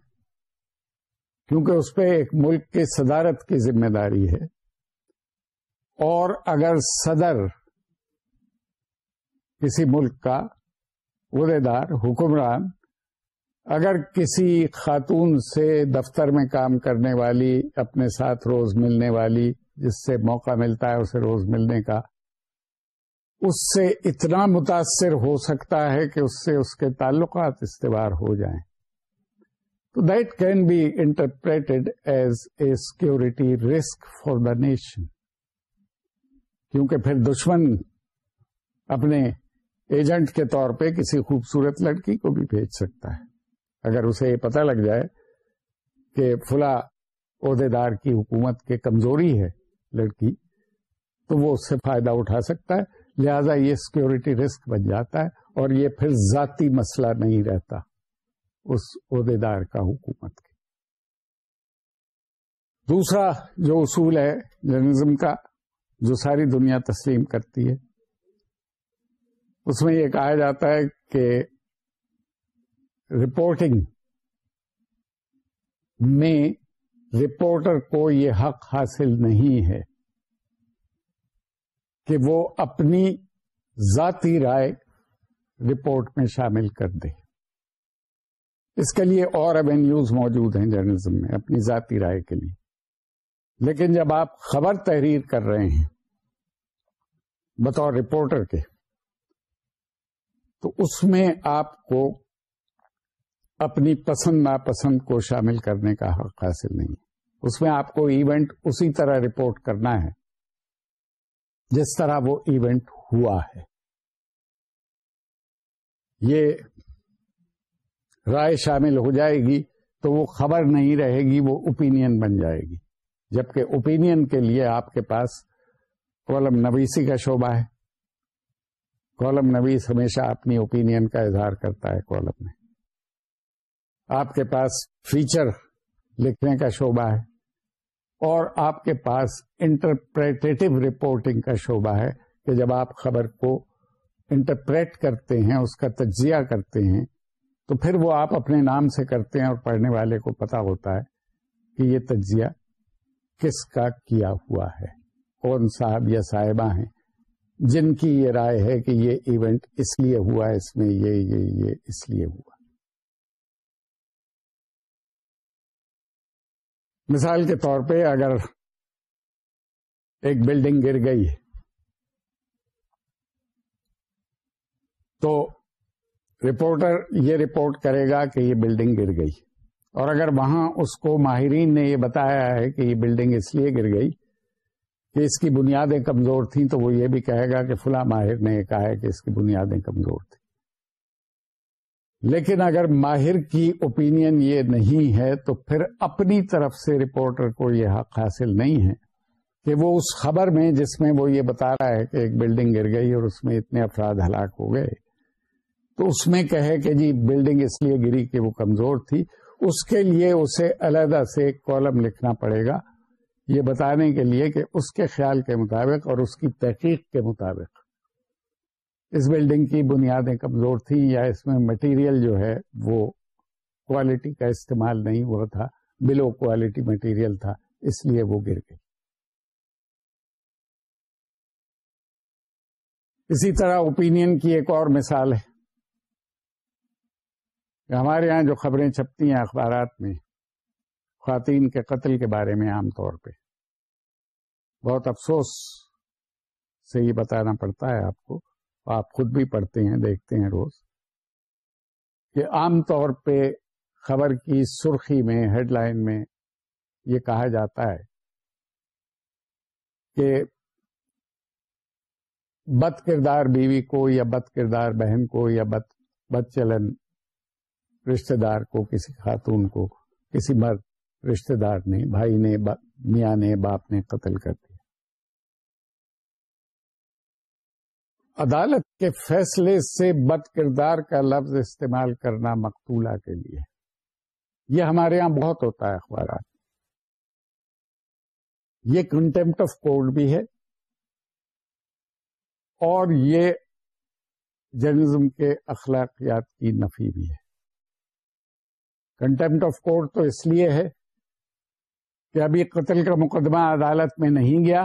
کیونکہ اس پہ ایک ملک کی صدارت کی ذمہ داری ہے اور اگر صدر کسی ملک کا عہدے دار حکمران اگر کسی خاتون سے دفتر میں کام کرنے والی اپنے ساتھ روز ملنے والی جس سے موقع ملتا ہے اسے روز ملنے کا اس سے اتنا متاثر ہو سکتا ہے کہ اس سے اس کے تعلقات استوار ہو جائیں تو that can be interpreted as a security risk for the nation کیونکہ پھر دشمن اپنے ایجنٹ کے طور پہ کسی خوبصورت لڑکی کو بھی بھیج سکتا ہے اگر اسے یہ پتا لگ جائے کہ فلا عہدے دار کی حکومت کے کمزوری ہے لڑکی تو وہ اس سے فائدہ اٹھا سکتا ہے لہذا یہ سیکورٹی رسک بن جاتا ہے اور یہ پھر ذاتی مسئلہ نہیں رہتا اس عہدیدار کا حکومت کے دوسرا جو اصول ہے جرنلزم کا جو ساری دنیا تسلیم کرتی ہے اس میں یہ کہا جاتا ہے کہ رپورٹنگ میں رپورٹر کو یہ حق حاصل نہیں ہے کہ وہ اپنی ذاتی رائے رپورٹ میں شامل کر دے اس کے لیے اور ایوینیوز موجود ہیں جرنلزم میں اپنی ذاتی رائے کے لیے لیکن جب آپ خبر تحریر کر رہے ہیں بطور رپورٹر کے تو اس میں آپ کو اپنی پسند ناپسند کو شامل کرنے کا حق حاصل نہیں ہے اس میں آپ کو ایونٹ اسی طرح رپورٹ کرنا ہے جس طرح وہ ایونٹ ہوا ہے یہ رائے شامل ہو جائے گی تو وہ خبر نہیں رہے گی وہ اوپینین بن جائے گی جبکہ اوپینین کے لیے آپ کے پاس کالم نویسی کا شعبہ ہے کالم نویس ہمیشہ اپنی اوپینین کا اظہار کرتا ہے کالم میں آپ کے پاس فیچر لکھنے کا شعبہ ہے اور آپ کے پاس انٹرپریٹیو رپورٹنگ کا شعبہ ہے کہ جب آپ خبر کو انٹرپریٹ کرتے ہیں اس کا تجزیہ کرتے ہیں تو پھر وہ آپ اپنے نام سے کرتے ہیں اور پڑھنے والے کو پتا ہوتا ہے کہ یہ تجزیہ کس کا کیا ہوا ہے کون صاحب یا صاحبہ ہیں جن کی یہ رائے ہے کہ یہ ایونٹ اس لیے ہوا اس میں یہ یہ یہ اس لیے ہوا مثال کے طور پہ اگر ایک بلڈنگ گر گئی تو رپورٹر یہ رپورٹ کرے گا کہ یہ بلڈنگ گر گئی اور اگر وہاں اس کو ماہرین نے یہ بتایا ہے کہ یہ بلڈنگ اس لیے گر گئی کہ اس کی بنیادیں کمزور تھیں تو وہ یہ بھی کہے گا کہ فلاں ماہر نے یہ کہا کہ اس کی بنیادیں کمزور تھیں لیکن اگر ماہر کی اوپینین یہ نہیں ہے تو پھر اپنی طرف سے رپورٹر کو یہ حق حاصل نہیں ہے کہ وہ اس خبر میں جس میں وہ یہ بتا رہا ہے کہ ایک بلڈنگ گر گئی اور اس میں اتنے افراد ہلاک ہو گئے تو اس میں کہے کہ جی بلڈنگ اس لیے گری کہ وہ کمزور تھی اس کے لیے اسے علیحدہ سے ایک کالم لکھنا پڑے گا یہ بتانے کے لیے کہ اس کے خیال کے مطابق اور اس کی تحقیق کے مطابق اس بلڈنگ کی بنیادیں کمزور تھیں یا اس میں مٹیریل جو ہے وہ کوالٹی کا استعمال نہیں ہوا تھا بلو کوالٹی مٹیریل تھا اس لیے وہ گر گئی اسی طرح اوپینین کی ایک اور مثال ہے ہمارے یہاں جو خبریں چھپتی ہیں اخبارات میں خواتین کے قتل کے بارے میں عام طور پہ بہت افسوس سے یہ بتانا پڑتا ہے آپ کو آپ خود بھی پڑھتے ہیں دیکھتے ہیں روز کہ عام طور پہ خبر کی سرخی میں ہیڈ لائن میں یہ کہا جاتا ہے کہ بد کردار بیوی کو یا بد کردار بہن کو یا بد بد چلن رشتے دار کو کسی خاتون کو کسی مرد رشتے دار نے بھائی نے با... میاں نے باپ نے قتل کر دیا عدالت کے فیصلے سے بد کردار کا لفظ استعمال کرنا مقتولا کے لیے یہ ہمارے ہاں بہت ہوتا ہے اخبارات یہ کنٹمپٹ آف کورٹ بھی ہے اور یہ جرنزم کے اخلاقیات کی نفی بھی ہے کنٹمپٹ آف کورٹ تو اس لیے ہے کہ ابھی قتل کا مقدمہ عدالت میں نہیں گیا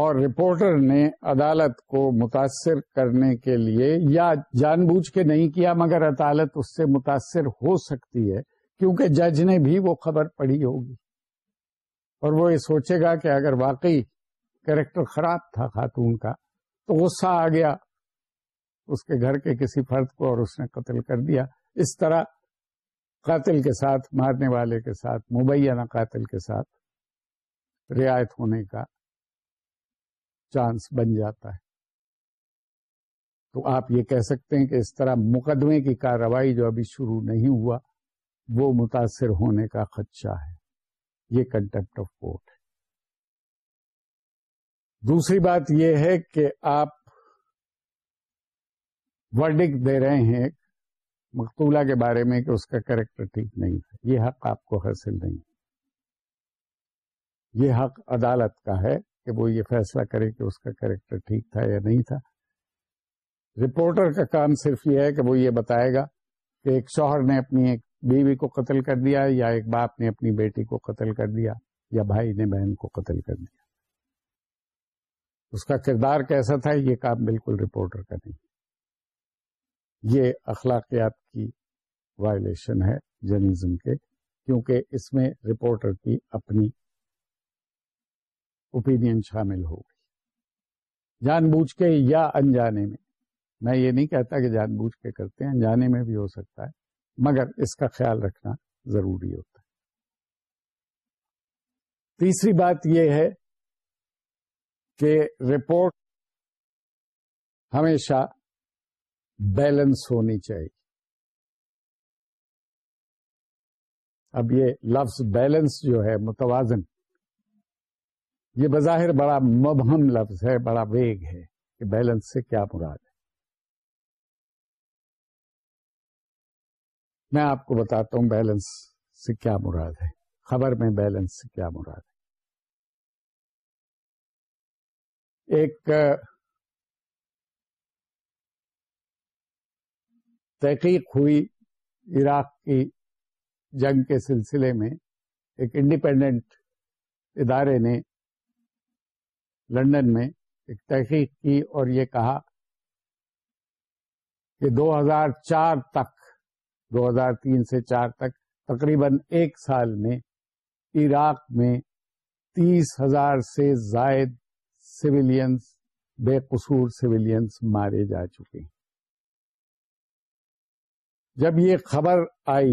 اور رپورٹر نے عدالت کو متاثر کرنے کے لیے یا جان بوجھ کے نہیں کیا مگر عدالت اس سے متاثر ہو سکتی ہے کیونکہ جج نے بھی وہ خبر پڑھی ہوگی اور وہ یہ سوچے گا کہ اگر واقعی کریکٹر خراب تھا خاتون کا تو غصہ آ گیا اس کے گھر کے کسی فرد کو اور اس نے قتل کر دیا اس طرح قاتل کے ساتھ مارنے والے کے ساتھ مبینہ قاتل کے ساتھ رعایت ہونے کا چانس بن جاتا ہے تو آپ یہ کہہ سکتے ہیں کہ اس طرح مقدمے کی کارروائی جو ابھی شروع نہیں ہوا وہ متاثر ہونے کا خدشہ ہے یہ کنٹمپٹ آف کورٹ ہے دوسری بات یہ ہے کہ آپ ورڈک دے رہے ہیں مقبولہ کے بارے میں کہ اس کا کریکٹر ٹھیک نہیں تھا یہ حق آپ کو حاصل نہیں یہ حق عدالت کا ہے کہ وہ یہ فیصلہ کرے کہ اس کا کریکٹر ٹھیک تھا یا نہیں تھا رپورٹر کا کام صرف یہ ہے کہ وہ یہ بتائے گا کہ ایک شوہر نے اپنی ایک بیوی کو قتل کر دیا یا ایک باپ نے اپنی بیٹی کو قتل کر دیا یا بھائی نے بہن کو قتل کر دیا اس کا کردار کیسا تھا یہ کام بالکل رپورٹر کا نہیں یہ اخلاقیات کی وائلیشن ہے جرنیزم کے کیونکہ اس میں رپورٹر کی اپنی اوپینین شامل ہو گئی جان بوجھ کے یا انجانے میں میں یہ نہیں کہتا کہ جان بوجھ کے کرتے ہیں انجانے میں بھی ہو سکتا ہے مگر اس کا خیال رکھنا ضروری ہوتا ہے تیسری بات یہ ہے کہ رپورٹ ہمیشہ بیلنس ہونی چاہیے اب یہ لفظ بیلنس جو ہے متوازن یہ بظاہر بڑا مبہم لفظ ہے بڑا ویگ ہے کہ بیلنس سے کیا مراد ہے میں آپ کو بتاتا ہوں بیلنس سے کیا مراد ہے خبر میں بیلنس سے کیا مراد ہے ایک تحقیق ہوئی عراق کی جنگ کے سلسلے میں ایک انڈیپینڈنٹ ادارے نے لندن میں ایک تحقیق کی اور یہ کہا کہ دو ہزار چار تک دو ہزار تین سے چار تک تقریباً ایک سال میں عراق میں تیس ہزار سے زائد سویلینس بے قصور سویلینس مارے جا چکے ہیں جب یہ خبر آئی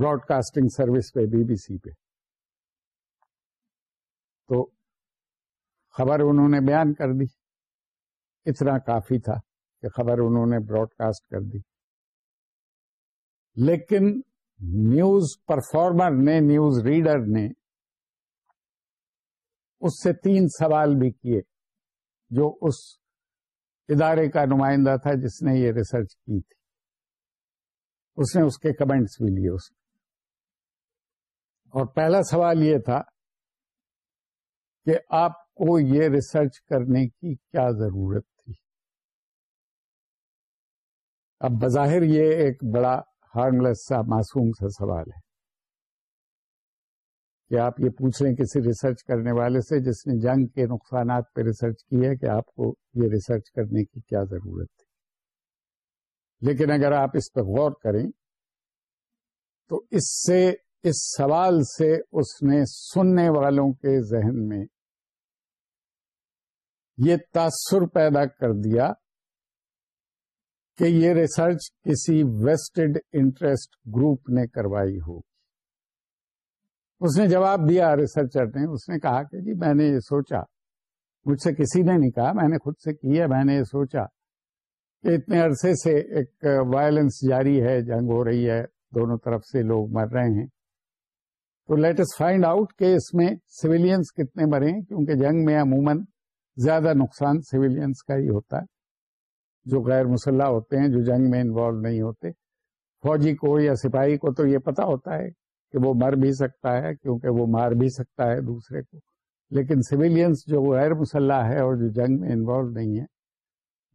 براڈ کاسٹنگ سروس پہ بی بی سی پہ تو خبر انہوں نے بیان کر دی اتنا کافی تھا کہ خبر انہوں نے براڈ کاسٹ کر دی لیکن نیوز پرفارمر نے نیوز ریڈر نے اس سے تین سوال بھی کیے جو اس ادارے کا نمائندہ تھا جس نے یہ ریسرچ کی تھی اس نے اس کے کمنٹس بھی لیے اس اور پہلا سوال یہ تھا کہ آپ کو یہ ریسرچ کرنے کی کیا ضرورت تھی اب بظاہر یہ ایک بڑا ہارملیس سا معصوم سا سوال ہے کہ آپ یہ پوچھ رہے کسی ریسرچ کرنے والے سے جس نے جنگ کے نقصانات پہ ریسرچ کی ہے کہ آپ کو یہ ریسرچ کرنے کی کیا ضرورت تھی لیکن اگر آپ اس پہ غور کریں تو اس سے اس سوال سے اس نے سننے والوں کے ذہن میں یہ تاثر پیدا کر دیا کہ یہ ریسرچ کسی ویسٹڈ انٹرسٹ گروپ نے کروائی ہوگی اس نے جواب دیا ریسرچر نے اس نے کہا کہ جی میں نے یہ سوچا مجھ سے کسی نے نہیں کہا میں نے خود سے کیا میں نے یہ سوچا کہ اتنے عرصے سے ایک وائلنس جاری ہے جنگ ہو رہی ہے دونوں طرف سے لوگ مر رہے ہیں تو لیٹ اس فائنڈ آؤٹ کہ اس میں سویلینس کتنے مرے کیونکہ جنگ میں عموماً زیادہ نقصان سویلینس کا ہی ہوتا ہے جو غیر مسلح ہوتے ہیں جو جنگ میں انوالو نہیں ہوتے فوجی کو یا سپاہی کو تو یہ پتا ہوتا ہے کہ وہ مر بھی سکتا ہے کیونکہ وہ مار بھی سکتا ہے دوسرے کو لیکن سویلینس جو غیر مسلح ہے اور جو جنگ میں انوالو نہیں ہے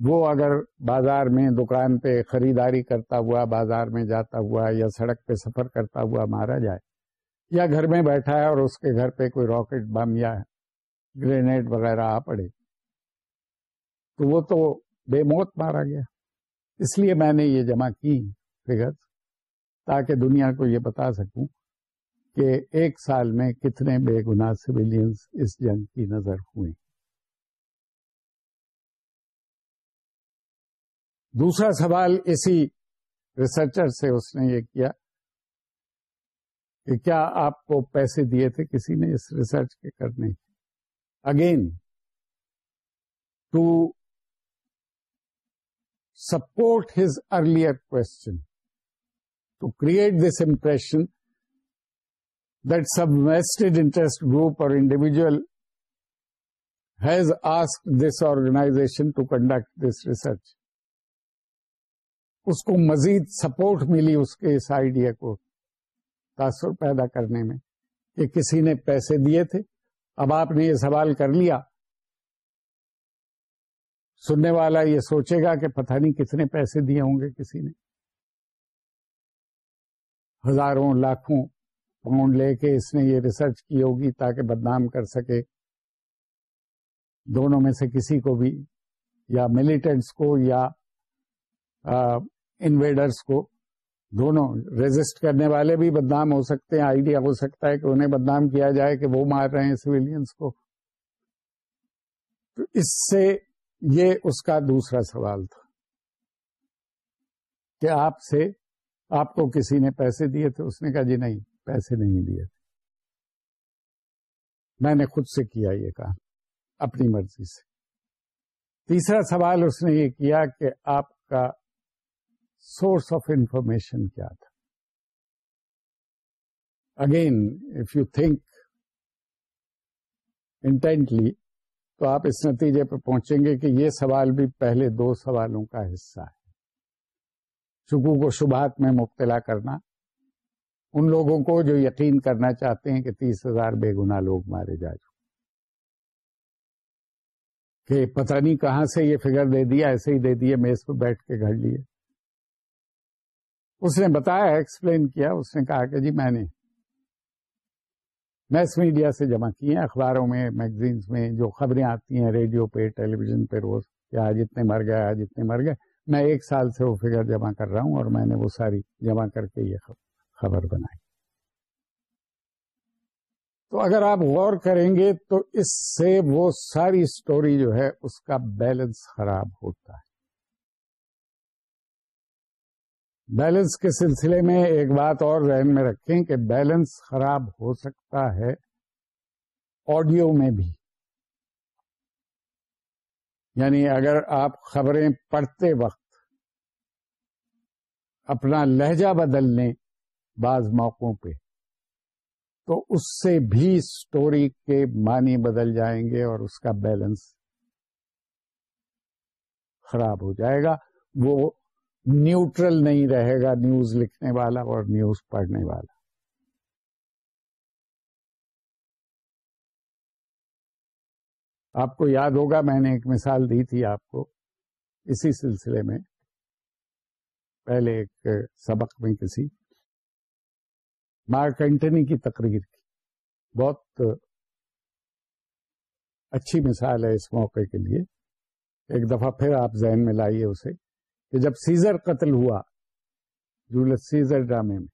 وہ اگر بازار میں دکان پہ خریداری کرتا ہوا بازار میں جاتا ہوا یا سڑک پہ سفر کرتا ہوا مارا جائے یا گھر میں بیٹھا ہے اور اس کے گھر پہ کوئی راکٹ بم یا گرینیڈ وغیرہ آ پڑے تو وہ تو بے موت مارا گیا اس لیے میں نے یہ جمع کی فگر تاکہ دنیا کو یہ بتا سکوں کہ ایک سال میں کتنے بے گنا سویلینس اس جنگ کی نظر ہوئے دوسرا سوال اسی ریسرچر سے اس نے یہ کیا کہ کیا آپ کو پیسے دیے تھے کسی نے اس ریسرچ کے کرنے again to support his earlier question to create this impression that some vested interest group or individual has asked this organization to conduct this research. اس کو مزید سپورٹ ملی اس کے اس آئیڈیا کو تاثر پیدا کرنے میں کہ کسی نے پیسے دیے تھے اب آپ نے یہ سوال کر لیا سننے والا یہ سوچے گا کہ پتہ نہیں کتنے پیسے دیے ہوں گے کسی نے ہزاروں لاکھوں ڈھونڈ لے کے اس نے یہ ریسرچ کی ہوگی تاکہ بدنام کر سکے دونوں میں سے کسی کو بھی یا ملیٹنٹس کو یا انویڈرس کو دونوں ریزسٹ کرنے والے بھی بدنام ہو سکتے ہیں آئیڈیا ہو سکتا ہے کہ انہیں بدنام کیا جائے کہ وہ مار رہے ہیں سویلینس کو تو اس سے یہ اس کا دوسرا سوال تھا کہ آپ سے آپ کو کسی نے پیسے دیے تھے اس نے کہا جی نہیں پیسے نہیں دیے میں نے خود سے کیا یہ کام اپنی مرضی سے تیسرا سوال اس نے یہ کیا کہ آپ کا سورس آف انفارمیشن کیا تھا again if you think intently تو آپ اس نتیجے پہ پہنچیں گے کہ یہ سوال بھی پہلے دو سوالوں کا حصہ ہے چکو کو شبہات میں مبتلا کرنا ان لوگوں کو جو یقین کرنا چاہتے ہیں کہ تیس ہزار بے گنا لوگ مارے جا چکے کہ پتہ نہیں کہاں سے یہ فگر دے دیا ایسے ہی دے دیے میز پہ بیٹھ کے گھر لیے اس نے بتایا ایکسپلین کیا اس نے کہا کہ جی میں نے میس میڈیا سے جمع کیے اخباروں میں میگزینس میں جو خبریں آتی ہیں ریڈیو پہ ٹیلی ویژن پہ روز کہ آج اتنے مر گئے آج اتنے مر گئے میں ایک سال سے وہ فگر جمع کر رہا ہوں اور میں نے وہ ساری جمع کر کے یہ خبر خبر بنائی تو اگر آپ غور کریں گے تو اس سے وہ ساری اسٹوری جو ہے اس کا بیلنس خراب ہوتا ہے بیلنس کے سلسلے میں ایک بات اور ذہن میں رکھیں کہ بیلنس خراب ہو سکتا ہے آڈیو میں بھی یعنی اگر آپ خبریں پڑھتے وقت اپنا لہجہ بدل لیں بعض موقعوں پہ تو اس سے بھی اسٹوری کے معنی بدل جائیں گے اور اس کا بیلنس خراب ہو جائے گا وہ نیوٹرل نہیں رہے گا نیوز لکھنے والا اور نیوز پڑھنے والا آپ کو یاد ہوگا میں نے ایک مثال دی تھی آپ کو اسی سلسلے میں پہلے ایک سبق میں کسی مارکنٹنی کی تقریر کی بہت اچھی مثال ہے اس موقع کے لیے ایک دفعہ پھر آپ ذہن میں لائیے اسے کہ جب سیزر قتل ہوا جولس سیزر ڈرامے میں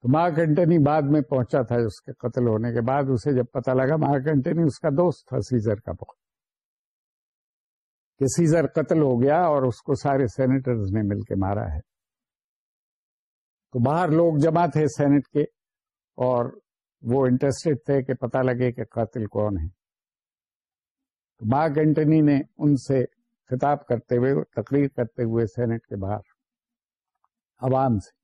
تو مارک اینٹنی بعد میں پہنچا تھا اس کے قتل ہونے کے بعد اسے جب پتا لگا مارک اینٹنی اس کا دوست تھا سیزر کا بہت کہ سیزر قتل ہو گیا اور اس کو سارے سینیٹرز نے مل کے مارا ہے تو باہر لوگ جمع تھے سینٹ کے اور وہ انٹرسٹڈ تھے کہ پتا لگے کہ قاتل کون ہے تو مارک اینٹنی نے ان سے خطاب کرتے ہوئے تقریر کرتے ہوئے سینٹ کے باہر عوام سے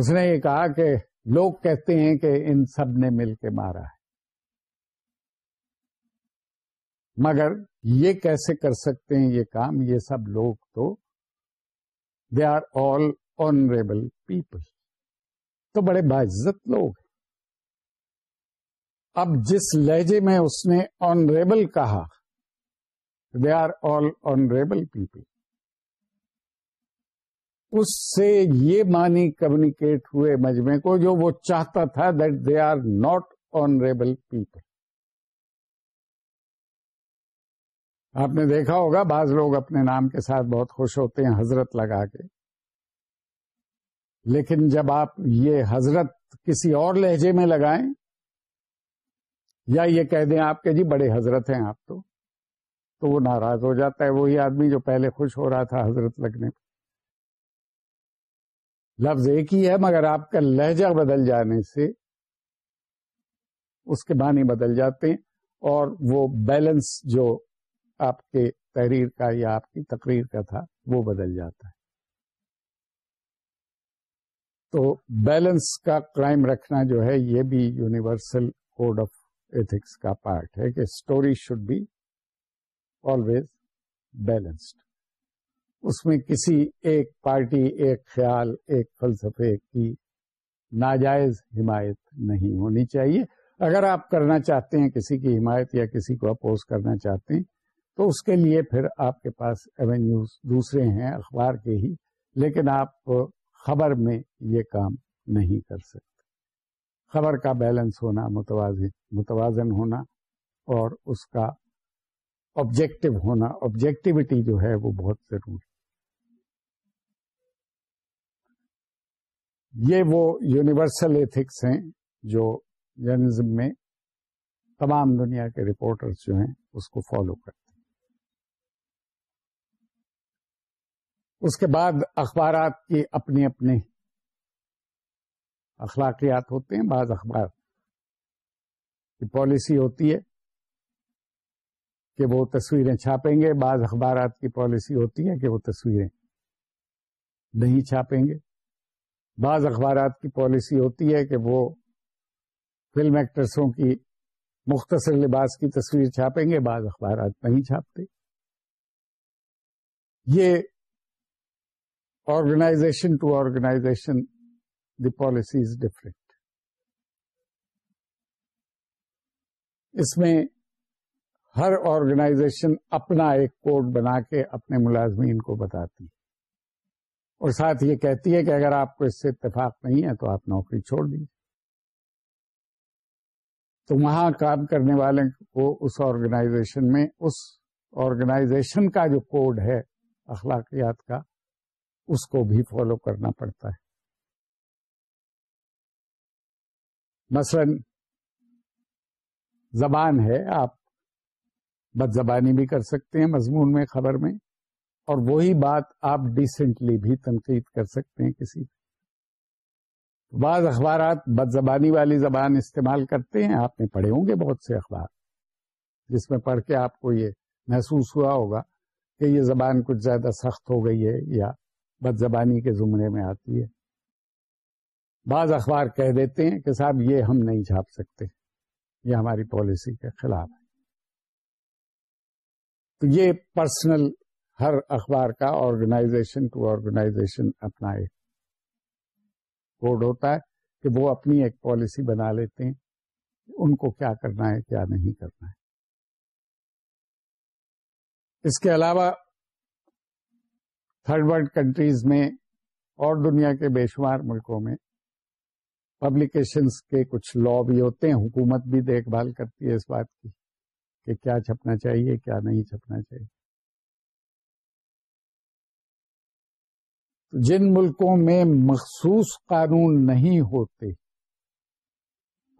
اس نے یہ کہا کہ لوگ کہتے ہیں کہ ان سب نے مل کے مارا ہے مگر یہ کیسے کر سکتے ہیں یہ کام یہ سب لوگ تو they are all honourable people تو بڑے باعزت لوگ اب جس لہجے میں اس نے آنریبل کہا they are all honourable people اس سے یہ معنی کمیونیکیٹ ہوئے مجمے کو جو وہ چاہتا تھا that they are not honourable people آپ نے دیکھا ہوگا بعض لوگ اپنے نام کے ساتھ بہت خوش ہوتے ہیں حضرت لگا کے لیکن جب آپ یہ حضرت کسی اور لہجے میں لگائیں یا یہ کہہ دیں آپ کے جی بڑے حضرت ہیں آپ تو تو وہ ناراض ہو جاتا ہے وہی آدمی جو پہلے خوش ہو رہا تھا حضرت لگنے پر لفظ ایک ہی ہے مگر آپ کا لہجہ بدل جانے سے اس کے بانی بدل جاتے ہیں اور وہ بیلنس جو آپ کے تحریر کا یا آپ کی تقریر کا تھا وہ بدل جاتا ہے تو بیلنس کا کرائم رکھنا جو ہے یہ بھی یونیورسل کوڈ آف ایتھکس کا پارٹ ہے کہ story should be always balanced اس میں کسی ایک پارٹی ایک خیال ایک فلسفے کی ناجائز حمایت نہیں ہونی چاہیے اگر آپ کرنا چاہتے ہیں کسی کی حمایت یا کسی کو اپوز کرنا چاہتے ہیں تو اس کے لیے پھر آپ کے پاس ایونیوز دوسرے ہیں اخبار کے ہی لیکن آپ خبر میں یہ کام نہیں کر سکتے خبر کا بیلنس ہونا متوازن متوازن ہونا اور اس کا آبجیکٹو ہونا آبجیکٹیوٹی جو ہے وہ بہت ضروری یہ وہ یونیورسل ایتھکس ہیں جو جرنلزم میں تمام دنیا کے رپورٹرز جو ہیں اس کو فالو کرتے اس کے بعد اخبارات کے اپنے اپنے اخلاقیات ہوتے ہیں بعض اخبار کی پالیسی ہوتی ہے کہ وہ تصویریں چھاپیں گے بعض اخبارات کی پالیسی ہوتی ہے کہ وہ تصویریں نہیں چھاپیں گے بعض اخبارات کی پالیسی ہوتی ہے کہ وہ فلم ایکٹرسوں کی مختصر لباس کی تصویر چھاپیں گے بعض اخبارات نہیں چھاپتے یہ organization to organization the policy اس میں ہر آرگنائزیشن اپنا ایک کوڈ بنا کے اپنے ملازمین کو بتاتی ہے اور ساتھ یہ کہتی ہے کہ اگر آپ کو اس سے اتفاق نہیں ہے تو آپ نوکری چھوڑ دیجیے تو وہاں کام کرنے والے کو اس آرگنائزیشن میں اس آرگنائزیشن کا جو کوڈ ہے اخلاقیات کا اس کو بھی فالو کرنا پڑتا ہے مثلا زبان ہے آپ بد زبانی بھی کر سکتے ہیں مضمون میں خبر میں اور وہی بات آپ ڈیسنٹلی بھی تنقید کر سکتے ہیں کسی بعض اخبارات بد زبانی والی زبان استعمال کرتے ہیں آپ نے پڑھے ہوں گے بہت سے اخبار جس میں پڑھ کے آپ کو یہ محسوس ہوا ہوگا کہ یہ زبان کچھ زیادہ سخت ہو گئی ہے یا بد زبانی کے زمرے میں آتی ہے بعض اخبار کہہ دیتے ہیں کہ صاحب یہ ہم نہیں چھاپ سکتے یہ ہماری پالیسی کے خلاف ہے تو یہ پرسنل ہر اخبار کا آرگنائزیشن ٹو آرگنائزیشن اپنا ایک کوڈ ہوتا ہے کہ وہ اپنی ایک پالیسی بنا لیتے ہیں ان کو کیا کرنا ہے کیا نہیں کرنا ہے اس کے علاوہ تھرڈ ورلڈ کنٹریز میں اور دنیا کے بے شمار ملکوں میں پبلیکیشنس کے کچھ لا بھی ہوتے ہیں حکومت بھی دیکھ بھال کرتی ہے اس بات کی کہ کیا چھپنا چاہیے کیا نہیں چھپنا چاہیے جن ملکوں میں مخصوص قانون نہیں ہوتے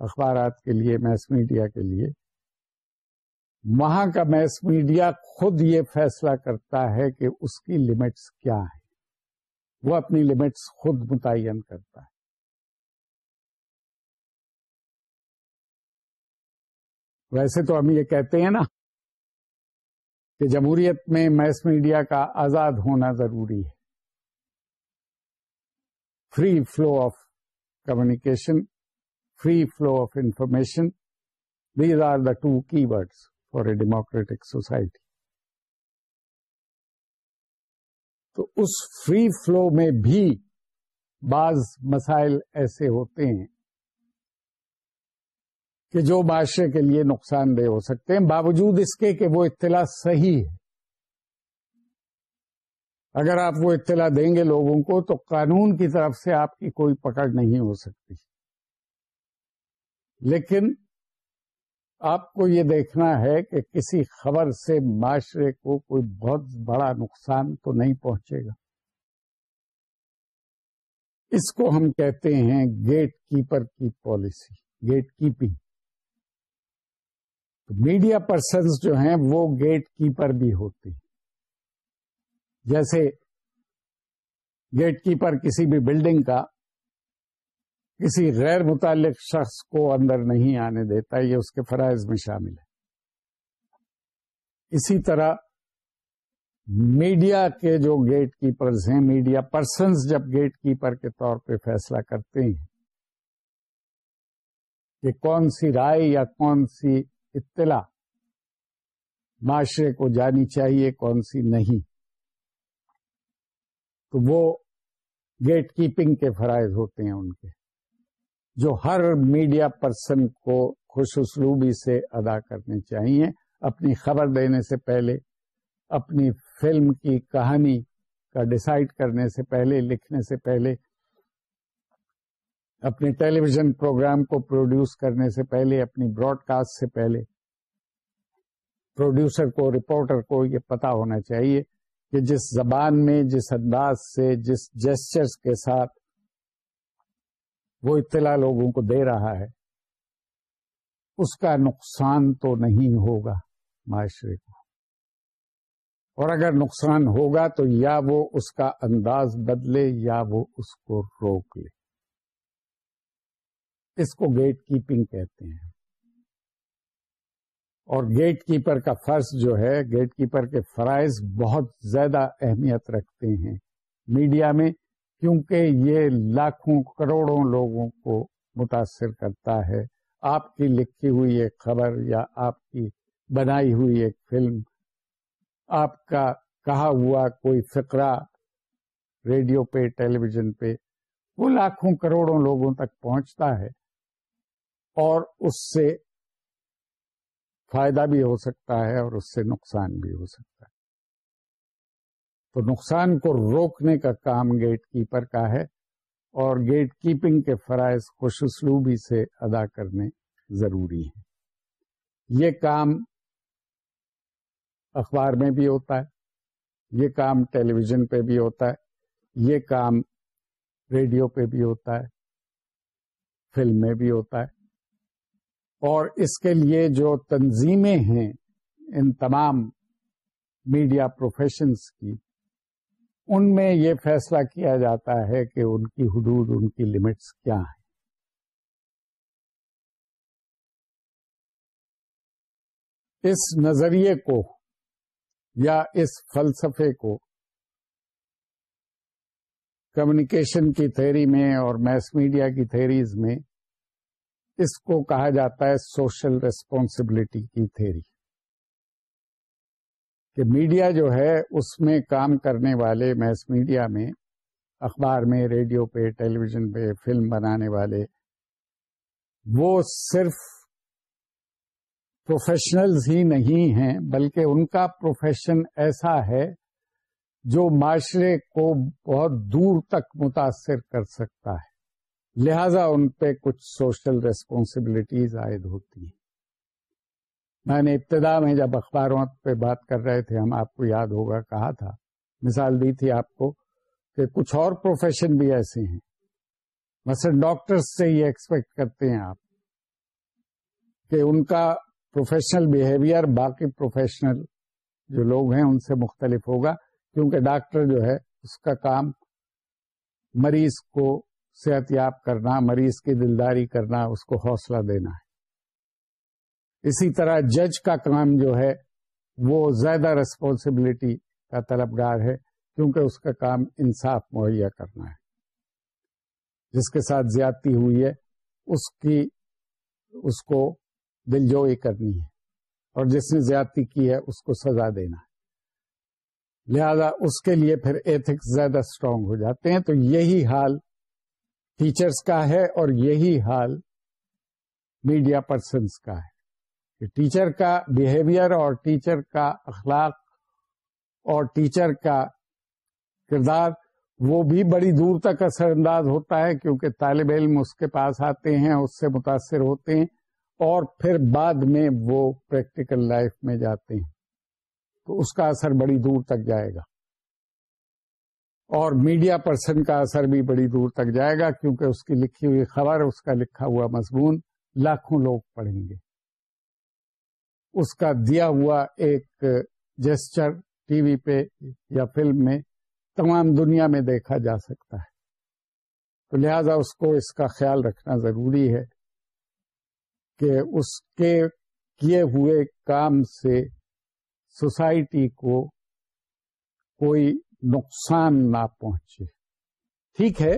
اخبارات کے لیے میس میڈیا کے لیے وہاں کا میس میڈیا خود یہ فیصلہ کرتا ہے کہ اس کی لمٹس کیا ہے وہ اپنی لمٹس خود متعین کرتا ہے ویسے تو ہم یہ کہتے ہیں نا کہ جمہوریت میں میس میڈیا کا آزاد ہونا ضروری ہے free flow of communication free flow of information these are the two key words for a democratic society تو اس فری فلو میں بھی بعض مسائل ایسے ہوتے ہیں کہ جو معاشرے کے لیے نقصان دہ ہو سکتے ہیں باوجود اس کے کہ وہ اطلاع صحیح ہے اگر آپ وہ اطلاع دیں گے لوگوں کو تو قانون کی طرف سے آپ کی کوئی پکڑ نہیں ہو سکتی لیکن آپ کو یہ دیکھنا ہے کہ کسی خبر سے معاشرے کو کوئی بہت بڑا نقصان تو نہیں پہنچے گا اس کو ہم کہتے ہیں گیٹ کیپر کی policy gatekeeping media persons جو ہیں وہ گیٹ کیپر بھی ہوتے ہیں جیسے گیٹ کیپر کسی بھی بلڈنگ کا کسی غیر متعلق شخص کو اندر نہیں آنے دیتا یہ اس کے فرائض میں شامل ہے اسی طرح میڈیا کے جو گیٹ کیپرز ہیں میڈیا پرسنز جب گیٹ کیپر کے طور پہ فیصلہ کرتے ہیں کہ کون سی رائے یا کون سی اطلاع معاشرے کو جانی چاہیے کون سی نہیں تو وہ گیٹ کیپنگ کے فرائض ہوتے ہیں ان کے جو ہر میڈیا پرسن کو خوش اسلوبی سے ادا کرنے چاہیے اپنی خبر دینے سے پہلے اپنی فلم کی کہانی کا ڈسائڈ کرنے سے پہلے لکھنے سے پہلے اپنے ٹیلی ویژن پروگرام کو پروڈیوس کرنے سے پہلے اپنی براڈ کاسٹ سے پہلے پروڈیوسر کو رپورٹر کو یہ پتا ہونا چاہیے کہ جس زبان میں جس انداز سے جس جسچرز کے ساتھ وہ اطلاع لوگوں کو دے رہا ہے اس کا نقصان تو نہیں ہوگا معاشرے کو اور اگر نقصان ہوگا تو یا وہ اس کا انداز بدلے یا وہ اس کو روک لے اس کو گیٹ کیپنگ کہتے ہیں اور گیٹ کیپر کا فرض جو ہے گیٹ کیپر کے فرائض بہت زیادہ اہمیت رکھتے ہیں میڈیا میں کیونکہ یہ لاکھوں کروڑوں لوگوں کو متاثر کرتا ہے آپ کی لکھی ہوئی ایک خبر یا آپ کی بنائی ہوئی ایک فلم آپ کا کہا ہوا کوئی فقرہ ریڈیو پہ ٹیلی ویژن پہ وہ لاکھوں کروڑوں لوگوں تک پہنچتا ہے اور اس سے فائدہ بھی ہو سکتا ہے اور اس سے نقصان بھی ہو سکتا ہے تو نقصان کو روکنے کا کام گیٹ کیپر کا ہے اور گیٹ کیپنگ کے فرائض خوش اسلوبی سے ادا کرنے ضروری ہیں یہ کام اخبار میں بھی ہوتا ہے یہ کام ٹیلی ویژن پہ بھی ہوتا ہے یہ کام ریڈیو پہ بھی ہوتا ہے فلم میں بھی ہوتا ہے اور اس کے لیے جو تنظیمیں ہیں ان تمام میڈیا پروفیشنس کی ان میں یہ فیصلہ کیا جاتا ہے کہ ان کی حدود ان کی لمٹس کیا ہیں اس نظریے کو یا اس فلسفے کو کمیونیکیشن کی تھیری میں اور میس میڈیا کی تھیریز میں اس کو کہا جاتا ہے سوشل ریسپانسبلٹی کی تھیری کہ میڈیا جو ہے اس میں کام کرنے والے میس میڈیا میں اخبار میں ریڈیو پہ ٹیلی ویژن پہ فلم بنانے والے وہ صرف پروفیشنلز ہی نہیں ہیں بلکہ ان کا پروفیشن ایسا ہے جو معاشرے کو بہت دور تک متاثر کر سکتا ہے لہذا ان پہ کچھ سوشل ریسپانسبلٹیز عائد ہوتی ہیں میں نے ابتدا میں جب اخباروں پہ بات کر رہے تھے ہم آپ کو یاد ہوگا کہا تھا مثال دی تھی آپ کو کہ کچھ اور پروفیشن بھی ایسے ہیں مثلا ڈاکٹر سے یہ ایکسپیکٹ کرتے ہیں آپ کہ ان کا پروفیشنل بہیویئر باقی پروفیشنل جو لوگ ہیں ان سے مختلف ہوگا کیونکہ ڈاکٹر جو ہے اس کا کام مریض کو صحت یاب کرنا مریض کی دلداری کرنا اس کو حوصلہ دینا ہے اسی طرح جج کا کام جو ہے وہ زیادہ ریسپانسبلٹی کا طلبگار ہے کیونکہ اس کا کام انصاف مہیا کرنا ہے جس کے ساتھ زیادتی ہوئی ہے اس کی اس کو دلجوئی کرنی ہے اور جس نے زیادتی کی ہے اس کو سزا دینا ہے لہذا اس کے لیے پھر ایتھکس زیادہ اسٹرانگ ہو جاتے ہیں تو یہی حال ٹیچرس کا ہے اور یہی حال میڈیا پرسنس کا ہے ٹیچر کا بیہیویئر اور ٹیچر کا اخلاق اور ٹیچر کا کردار وہ بھی بڑی دور تک اثر انداز ہوتا ہے کیونکہ طالب علم اس کے پاس آتے ہیں اس سے متاثر ہوتے ہیں اور پھر بعد میں وہ پریکٹیکل لائف میں جاتے ہیں تو اس کا اثر بڑی دور تک جائے گا اور میڈیا پرسن کا اثر بھی بڑی دور تک جائے گا کیونکہ اس کی لکھی ہوئی خبر اس کا لکھا ہوا مضمون لاکھوں لوگ پڑھیں گے اس کا دیا ہوا ایک جیسچر ٹی وی پہ یا فلم میں تمام دنیا میں دیکھا جا سکتا ہے تو لہذا اس کو اس کا خیال رکھنا ضروری ہے کہ اس کے کیے ہوئے کام سے سوسائٹی کو کوئی نقصان نہ پہنچے ٹھیک ہے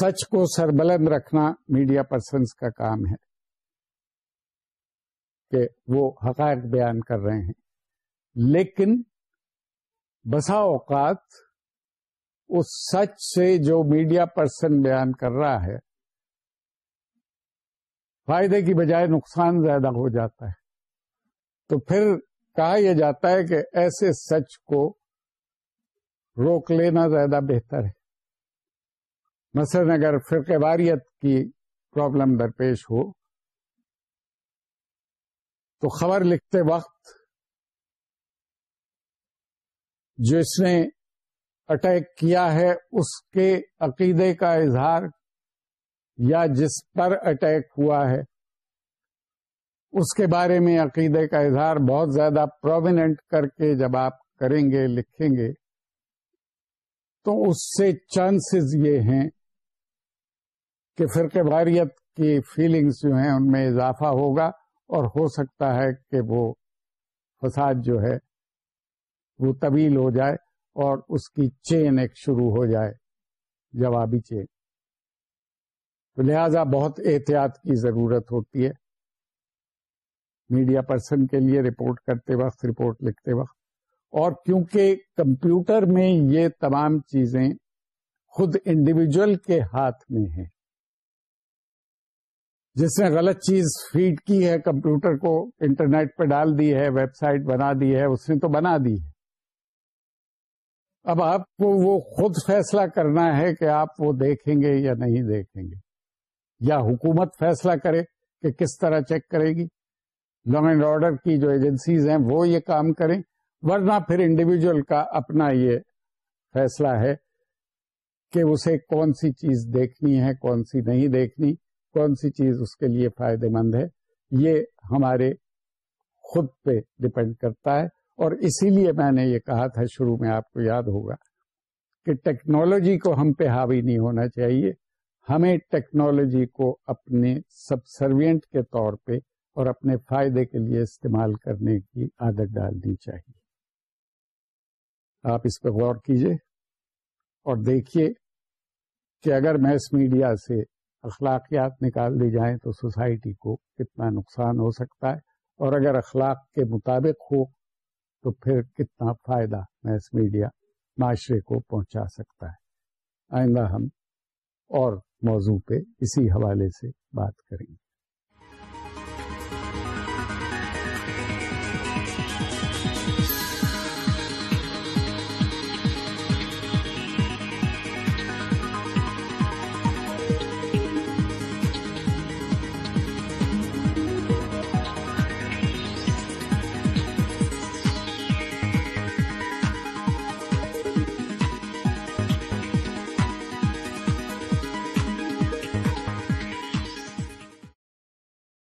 سچ کو سربلند رکھنا میڈیا پرسنس کا کام ہے کہ وہ حقائق بیان کر رہے ہیں لیکن بسا اوقات اس سچ سے جو میڈیا پرسن بیان کر رہا ہے فائدے کی بجائے نقصان زیادہ ہو جاتا ہے تو پھر کہا یہ جاتا ہے کہ ایسے سچ کو روک لینا زیادہ بہتر ہے مثلاً اگر فرق واریت کی پرابلم درپیش ہو تو خبر لکھتے وقت جو اس نے اٹیک کیا ہے اس کے عقیدے کا اظہار یا جس پر اٹیک ہوا ہے اس کے بارے میں عقیدے کا اظہار بہت زیادہ پرومیننٹ کر کے جب آپ کریں گے لکھیں گے تو اس سے چانسز یہ ہیں کہ فرقے واریت کی فیلنگز جو ہیں ان میں اضافہ ہوگا اور ہو سکتا ہے کہ وہ فساد جو ہے وہ طویل ہو جائے اور اس کی چین ایک شروع ہو جائے جوابی چین لہذا بہت احتیاط کی ضرورت ہوتی ہے میڈیا پرسن کے لیے رپورٹ کرتے وقت رپورٹ لکھتے وقت اور کیونکہ کمپیوٹر میں یہ تمام چیزیں خود انڈیویجل کے ہاتھ میں ہیں جس نے غلط چیز فیڈ کی ہے کمپیوٹر کو انٹرنیٹ پہ ڈال دی ہے ویب سائٹ بنا دی ہے اس نے تو بنا دی ہے اب آپ کو وہ خود فیصلہ کرنا ہے کہ آپ وہ دیکھیں گے یا نہیں دیکھیں گے یا حکومت فیصلہ کرے کہ کس طرح چیک کرے گی لا اینڈ آرڈر کی جو ایجنسیز ہیں وہ یہ کام کریں ورنہ پھر انڈیویجل کا اپنا یہ فیصلہ ہے کہ اسے کون سی چیز دیکھنی ہے کون سی نہیں دیکھنی کون سی چیز اس کے لیے فائدے مند ہے یہ ہمارے خود پہ ڈپینڈ کرتا ہے اور اسی لیے میں نے یہ کہا تھا شروع میں آپ کو یاد ہوگا کہ ٹیکنالوجی کو ہم پہ حاوی نہیں ہونا چاہیے ہمیں ٹیکنالوجی کو اپنے سروینٹ کے طور پہ اور اپنے فائدے کے لیے استعمال کرنے کی عادت ڈالنی چاہیے آپ اس پہ غور کیجئے اور دیکھیے کہ اگر میس میڈیا سے اخلاقیات نکال دی جائیں تو سوسائٹی کو کتنا نقصان ہو سکتا ہے اور اگر اخلاق کے مطابق ہو تو پھر کتنا فائدہ میس میڈیا معاشرے کو پہنچا سکتا ہے آئندہ ہم اور موضوع پہ اسی حوالے سے بات کریں گے